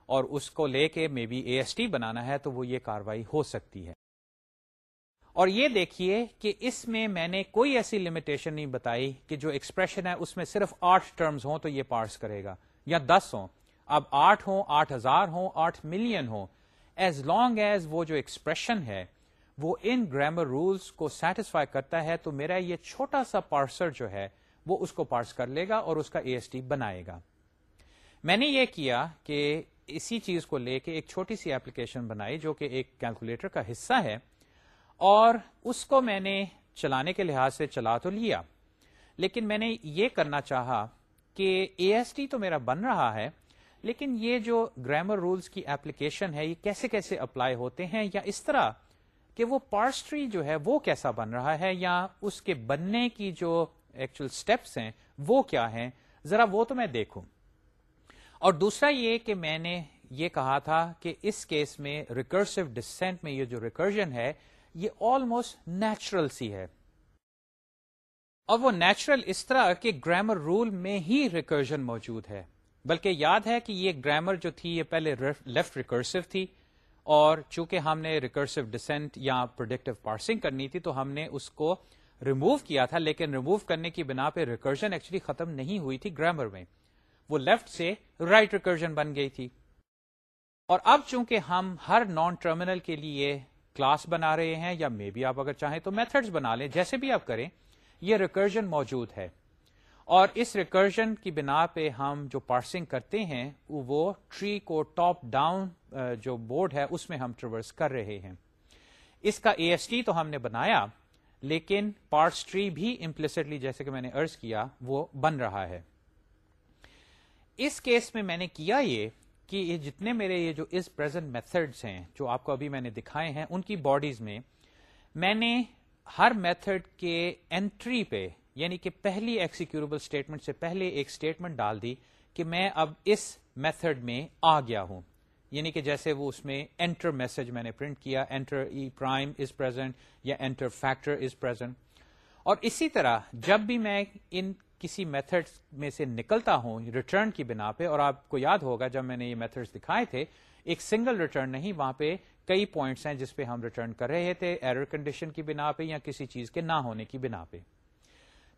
S1: اور اس کو لے کے maybe A S T بنانا ہے تو وہ یہ کاروائی ہو سکتی ہے۔ اور یہ دیکھیے کہ اس میں میں نے کوئی ایسی لمیٹیشن نہیں بتائی کہ جو ایکسپریشن ہے اس میں صرف آٹھ ٹرمز ہوں تو یہ پارس کرے گا یا دس ہوں۔ اب آٹھ ہوں، آٹھ ہزار ہوں، آٹھ ملین ہوں۔ ایز لانگ ایز وہ جو ایکسپریشن ہے وہ ان گرامر رولس کو سیٹسفائی کرتا ہے، تو میرا یہ چھوٹا سا پارسر جو ہے، وہ اس کو پارس کر لے گا اور اس کا اے ایس ٹی بنائے گا۔ میں نے یہ کیا کہ اسی چیز کو لے کے ایک چھوٹی سی ایپلیکیشن بنائی جو کہ ایک کیلکولیٹر کا حصہ ہے، اور اس کو میں نے چلانے کے لحاظ سے چلا تو لیا۔ لیکن میں نے یہ کرنا چاہا کہ اے ایس ٹی تو میرا بن رہا ہے، لیکن یہ جو گرامر رولز کی ایپلیکیشن ہے، یہ کیسے کیسے اپلائی ہوتے ہیں یا اس طرح کہ وہ پارسٹری جو ہے وہ کیسا بن رہا ہے یا اس کے بننے کی جو ایکچوئل اسٹیپس ہیں وہ کیا ہیں؟ ذرا وہ تو میں دیکھوں۔ اور دوسرا یہ کہ میں نے یہ کہا تھا کہ اس کیس میں ریکرسو ڈسینٹ میں یہ جو ریکرجن ہے، یہ آلموسٹ نیچرل سی ہے۔ اور وہ نیچرل اس طرح کہ گرامر رول میں ہی ریکرجن موجود ہے۔ بلکہ یاد ہے کہ یہ گرامر جو تھی، یہ پہلے لیفٹ ریکرسو تھی۔ اور چونکہ ہم نے ریکرسو ڈسینٹ یا پروڈکٹیو پارسنگ کرنی تھی تو ہم نے اس کو ریموو کیا تھا، لیکن ریموو کرنے کی بنا پہ ریکرجن ایکچولی ختم نہیں ہوئی تھی گرامر میں۔ وہ لیفٹ سے رائٹ right ریکرجن بن گئی تھی۔ اور اب چونکہ ہم ہر نان ٹرمینل کے لیے کلاس بنا رہے ہیں یا مے بی آپ اگر چاہیں تو میتھڈز بنا لیں، جیسے بھی آپ کریں، یہ ریکرجن موجود ہے۔ اور اس ریکرجن کی بنا پہ ہم جو پارسنگ کرتے ہیں، وہ ٹری کو ٹاپ ڈاؤن جو بورڈ ہے، اس میں ہم ٹریورس کر رہے ہیں۔ اس کا اے ایس ٹی تو ہم نے بنایا، لیکن پارس ٹری بھی امپلسٹلی جیسے کہ میں نے ارض کیا، وہ بن رہا ہے۔ اس کیس میں میں نے کیا یہ کہ یہ جتنے میرے یہ جو اس پرزینٹ میتھڈس ہیں، جو آپ کو ابھی میں نے دکھائے ہیں، ان کی باڈیز میں میں نے ہر میتھڈ کے انٹری پہ یعنی کہ پہلی ایکسیکیوربل اسٹیٹمنٹ سے پہلے ایک اسٹیٹمنٹ ڈال دی کہ میں اب اس میتھڈ میں آ گیا ہوں۔ یعنی کہ جیسے وہ اس میں انٹر میسج میں نے پرنٹ کیا انٹر ای پرائم از یا انٹر فیکٹر از پرزینٹ اور اسی طرح جب بھی میں ان کسی میتھڈ میں سے نکلتا ہوں ریٹرن کی بنا پہ، اور آپ کو یاد ہوگا جب میں نے یہ میتھڈ دکھائے تھے، ایک سنگل ریٹرن نہیں، وہاں پہ کئی پوائنٹس ہیں جس پہ ہم ریٹرن کر رہے تھے ایرر کنڈیشن کی بنا پہ یا کسی چیز کے نہ ہونے کی بنا پہ۔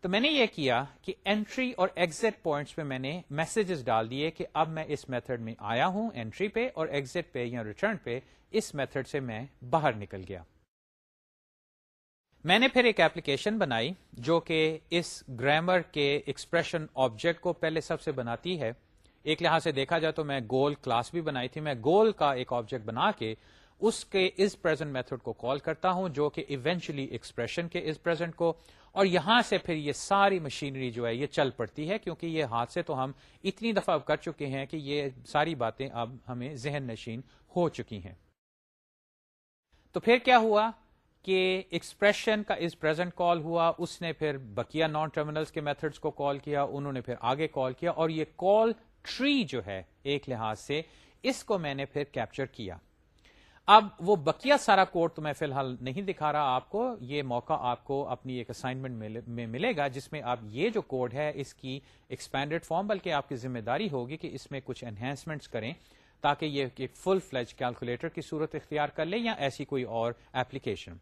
S1: تو میں نے یہ کیا کہ انٹری اور ایگزٹ پوائنٹس پہ میں نے میسجز ڈال دیے کہ اب میں اس میتھڈ میں آیا ہوں انٹری پہ اور ایگزٹ پہ یا ریٹرن پہ اس میتھڈ سے میں باہر نکل گیا۔ میں نے پھر ایک ایپلیکیشن بنائی جو کہ اس گرامر کے ایکسپریشن آبجیکٹ کو پہلے سب سے بناتی ہے۔ ایک لحاظ سے دیکھا جائے تو میں گول کلاس بھی بنائی تھی۔ میں گول کا ایک آبجیکٹ بنا کے اس کے از پرزینٹ میتھڈ کو کال کرتا ہوں جو کہ ایونچولی ایکسپریشن کے از پرزینٹ کو اور یہاں سے پھر یہ ساری مشینری جو ہے یہ چل پڑتی ہے، کیونکہ یہ ہاتھ سے تو ہم اتنی دفعہ کر چکے ہیں کہ یہ ساری باتیں اب ہمیں ذہن نشین ہو چکی ہیں۔ تو پھر کیا ہوا کہ ایکسپریشن کا از پرزینٹ کال ہوا، اس نے پھر بکیا نان ٹرمینلس کے میتھڈس کو کال کیا، انہوں نے پھر آگے کال کیا اور یہ کال ٹری جو ہے ایک لحاظ سے، اس کو میں نے پھر کیپچر کیا۔ اب وہ بکیا سارا کوڈ تو میں فی الحال نہیں دکھا رہا آپ کو، یہ موقع آپ کو اپنی ایک اسائنمنٹ میں ملے گا جس میں آپ یہ جو کوڈ ہے، اس کی ایکسپینڈیڈ فارم بلکہ آپ کی ذمہ داری ہوگی کہ اس میں کچھ انہینسمنٹس کریں تاکہ یہ ایک فل فلج کیلکولیٹر کی صورت اختیار کر لے یا ایسی کوئی اور ایپلیکیشن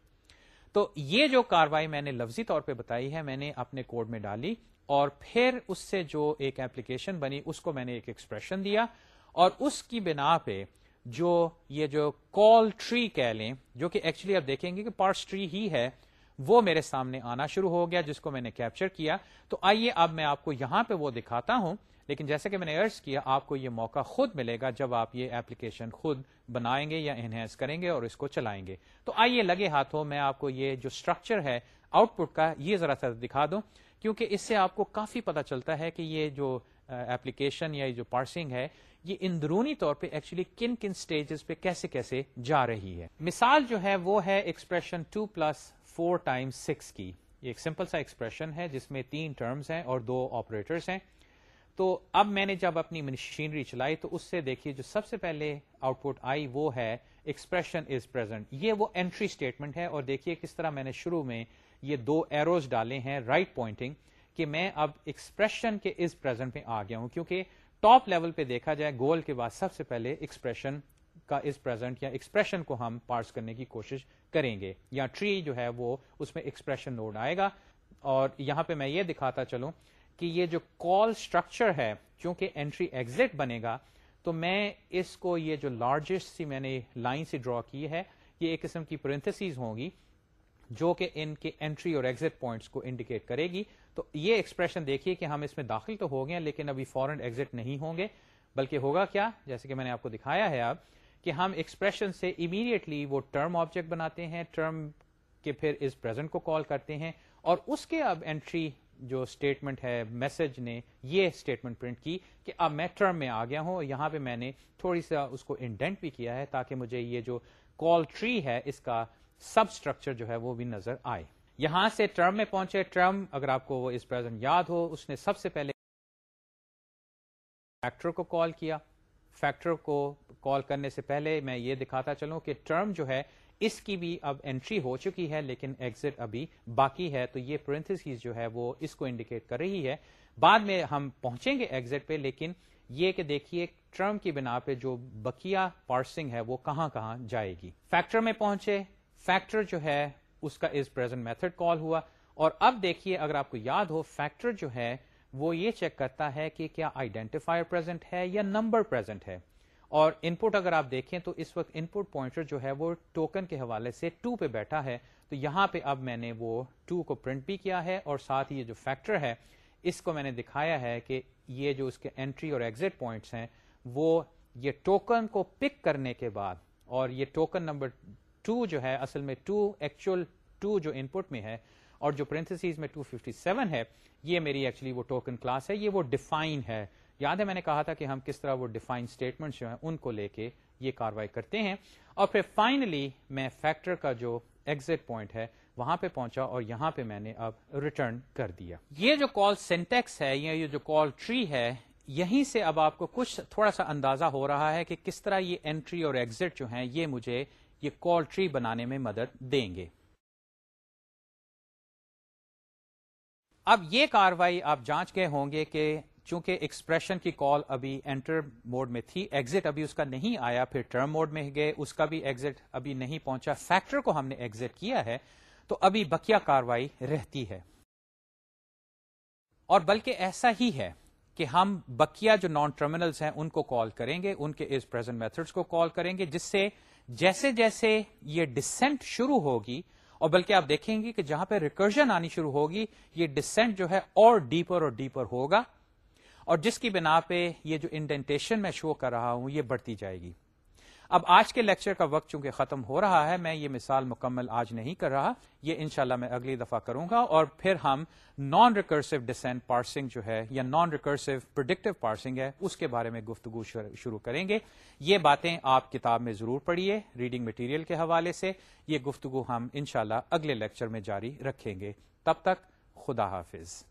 S1: تو یہ جو کاروائی میں نے لفظی طور پہ بتائی ہے، میں نے اپنے کوڈ میں ڈالی اور پھر اس سے جو ایک ایپلیکیشن بنی، اس کو میں نے ایک ایکسپریشن دیا اور اس کی بنا پہ جو یہ جو کال ٹری کہہ لیں، جو کہ ایکچولی آپ دیکھیں گے کہ پارس ٹری ہی ہے، وہ میرے سامنے آنا شروع ہو گیا، جس کو میں نے کیپچر کیا۔ تو آئیے اب میں آپ کو یہاں پہ وہ دکھاتا ہوں۔ لیکن جیسے کہ میں نے ارض کیا، آپ کو یہ موقع خود ملے گا جب آپ یہ ایپلیکیشن خود بنائیں گے یا انہینس کریں گے اور اس کو چلائیں گے۔ تو آئیے لگے ہاتھوں میں آپ کو یہ جو اسٹرکچر ہے آؤٹ پٹ کا، یہ ذرا سا دکھا دوں۔ کیونکہ اس سے آپ کو کافی پتا چلتا ہے کہ یہ جو ایپلیکیشن یا جو پارسنگ ہے یہ اندرونی طور پہ ایکچولی کن کن سٹیجز پہ کیسے کیسے جا رہی ہے۔ مثال جو ہے وہ ہے expression two plus four time six کی۔ یہ ایک سمپل سا ایکسپریشن ہے جس میں تین ٹرمز ہیں اور دو آپریٹرس ہیں۔ تو اب میں نے جب اپنی مشینری چلائی تو اس سے دیکھیے جو سب سے پہلے آؤٹ پٹ آئی وہ ہے ایکسپریشن از پرزینٹ یہ وہ انٹری اسٹیٹمنٹ ہے اور دیکھیے کس طرح میں نے شروع میں یہ دو ایروز ڈالے ہیں رائٹ right پوائنٹنگ کہ میں اب ایکسپریشن کے از پرزینٹ میں آ گیا ہوں۔ کیونکہ ٹاپ لیول پہ دیکھا جائے، گول کے بعد سب سے پہلے ایکسپریشن کا از پرزینٹ یا ایکسپریشن کو ہم پارس کرنے کی کوشش کریں گے۔ یا ٹری جو ہے وہ اس میں ایکسپریشن نوڈ آئے گا۔ اور یہاں پہ میں یہ دکھاتا چلوں کہ یہ جو کال اسٹرکچر ہے، چونکہ انٹری ایگزٹ بنے گا، تو میں اس کو یہ جو لارجسٹ سی میں نے لائن سے ڈرا کی ہے، یہ ایک قسم کی پرنتھسیز ہوں گی۔ جو کہ ان کے انٹری اور ایگزٹ پوائنٹس کو انڈیکیٹ کرے گی۔ تو یہ ایکسپریشن دیکھیے کہ ہم اس میں داخل تو ہو گئے لیکن ابھی فورن ایگزٹ نہیں ہوں گے، بلکہ ہوگا کیا؟ جیسے کہ میں نے آپ کو دکھایا ہے اب کہ ہم ایکسپریشن سے امیڈیٹلی وہ ٹرم آبجیکٹ بناتے ہیں ٹرم کے پھر اس پرزینٹ کو کال کرتے ہیں، اور اس کے اب انٹری جو اسٹیٹمنٹ ہے میسج نے یہ اسٹیٹمنٹ پرنٹ کی کہ اب میں ٹرم میں آ گیا ہوں، یہاں پہ میں نے تھوڑی سا اس کو انڈینٹ بھی کیا ہے تاکہ مجھے یہ جو کال ٹری ہے، اس کا سب اسٹرکچر جو ہے وہ بھی نظر آئے۔ یہاں سے ٹرم میں پہنچے۔ ٹرم اگر آپ کو وہ اس پرزینٹ یاد ہو، اس نے سب سے پہلے فیکٹر کو کال کیا۔ فیکٹر کو کال کرنے سے پہلے میں یہ دکھاتا چلوں کہ ٹرم جو ہے، اس کی بھی اب انٹری ہو چکی ہے، لیکن ایگزٹ ابھی باقی ہے۔ تو یہ پرنتھس جو ہے وہ اس کو انڈیکیٹ کر رہی ہے۔ بعد میں ہم پہنچیں گے ایگزٹ پہ، لیکن یہ کہ دیکھیے ٹرم کی بنا پہ جو بکیا پارسنگ ہے وہ کہاں کہاں جائے گی۔ فیکٹر میں پہنچے۔ فیکٹر جو ہے، اس کا از پرزینٹ میتھڈ کال ہوا۔ اور اب دیکھیے، اگر آپ کو یاد ہو، فیکٹر جو ہے، وہ یہ چیک کرتا ہے کہ کیا آئیڈینٹیفائر پرزینٹ ہے یا نمبر پرزینٹ ہے۔ اور ان پٹ اگر آپ دیکھیں تو اس وقت ان پٹ پوائنٹر جو ہے، وہ ٹوکن کے حوالے سے ٹو پہ بیٹھا ہے۔ تو یہاں پہ اب میں نے وہ ٹو کو پرنٹ بھی کیا ہے اور ساتھ ہی یہ جو فیکٹر ہے، اس کو میں نے دکھایا ہے کہ یہ جو اس کے انٹری اور ایگزٹ پوائنٹس ہیں، وہ یہ ٹوکن کو پک کرنے کے بعد اور یہ ٹوکن نمبر ٹو جو ہے، اصل میں ٹو ایکچوئل ٹو جو ان پٹ میں ہے، اور جو پرنتھس میں 257 ہے، یہ میری ایکچولی وہ ٹوکن کلاس ہے، یہ وہ ڈیفائن ہے۔ یاد ہے، میں نے کہا تھا کہ ہم کس طرح وہ ڈیفائن اسٹیٹمنٹ جو ہیں، ان کو لے کے یہ کاروائی کرتے ہیں۔ اور پھر فائنلی میں فیکٹر کا جو ایگزٹ پوائنٹ ہے، وہاں پہ پہنچا اور یہاں پہ میں نے اب ریٹرن کر دیا۔ یہ جو کال سینٹیکس ہے، یا یہ جو کال ٹری ہے، یہیں سے اب آپ کو کچھ تھوڑا سا اندازہ ہو رہا ہے کہ کس طرح یہ انٹری اور ایگزٹ جو ہیں، یہ مجھے یہ کال ٹری بنانے میں مدد دیں گے۔ اب یہ کاروائی آپ جانچ کے ہوں گے کہ چونکہ ایکسپریشن کی کال ابھی انٹر موڈ میں تھی ایگزٹ ابھی اس کا نہیں آیا، پھر ٹرم موڈ میں گئے، اس کا بھی ایگزٹ ابھی نہیں پہنچا فیکٹر کو ہم نے ایگزٹ کیا ہے، تو ابھی بکیا کاروائی رہتی ہے۔ اور بلکہ ایسا ہی ہے کہ ہم بکیا جو نان ٹرمینلز ہیں، ان کو کال کریں گے، ان کے از پرزینٹ میتھڈس کو کال کریں گے، جس سے جیسے جیسے یہ ڈسینٹ شروع ہوگی، اور بلکہ آپ دیکھیں گے کہ جہاں پہ ریکرجن آنی شروع ہوگی، یہ ڈسینٹ جو ہے اور ڈیپر اور ڈیپر ہوگا، اور جس کی بنا پہ یہ جو انڈینٹیشن میں شو کر رہا ہوں، یہ بڑھتی جائے گی۔ اب آج کے لیکچر کا وقت چونکہ ختم ہو رہا ہے، میں یہ مثال مکمل آج نہیں کر رہا۔ یہ انشاءاللہ میں اگلی دفعہ کروں گا اور پھر ہم نان ریکرسو ڈسینٹ پارسنگ جو ہے یا نان ریکرسو پروڈکٹیو پارسنگ ہے، اس کے بارے میں گفتگو شروع کریں گے۔ یہ باتیں آپ کتاب میں ضرور پڑھیے ریڈنگ مٹیریل کے حوالے سے۔ یہ گفتگو ہم انشاءاللہ اگلے لیکچر میں جاری رکھیں گے۔ تب تک خدا حافظ۔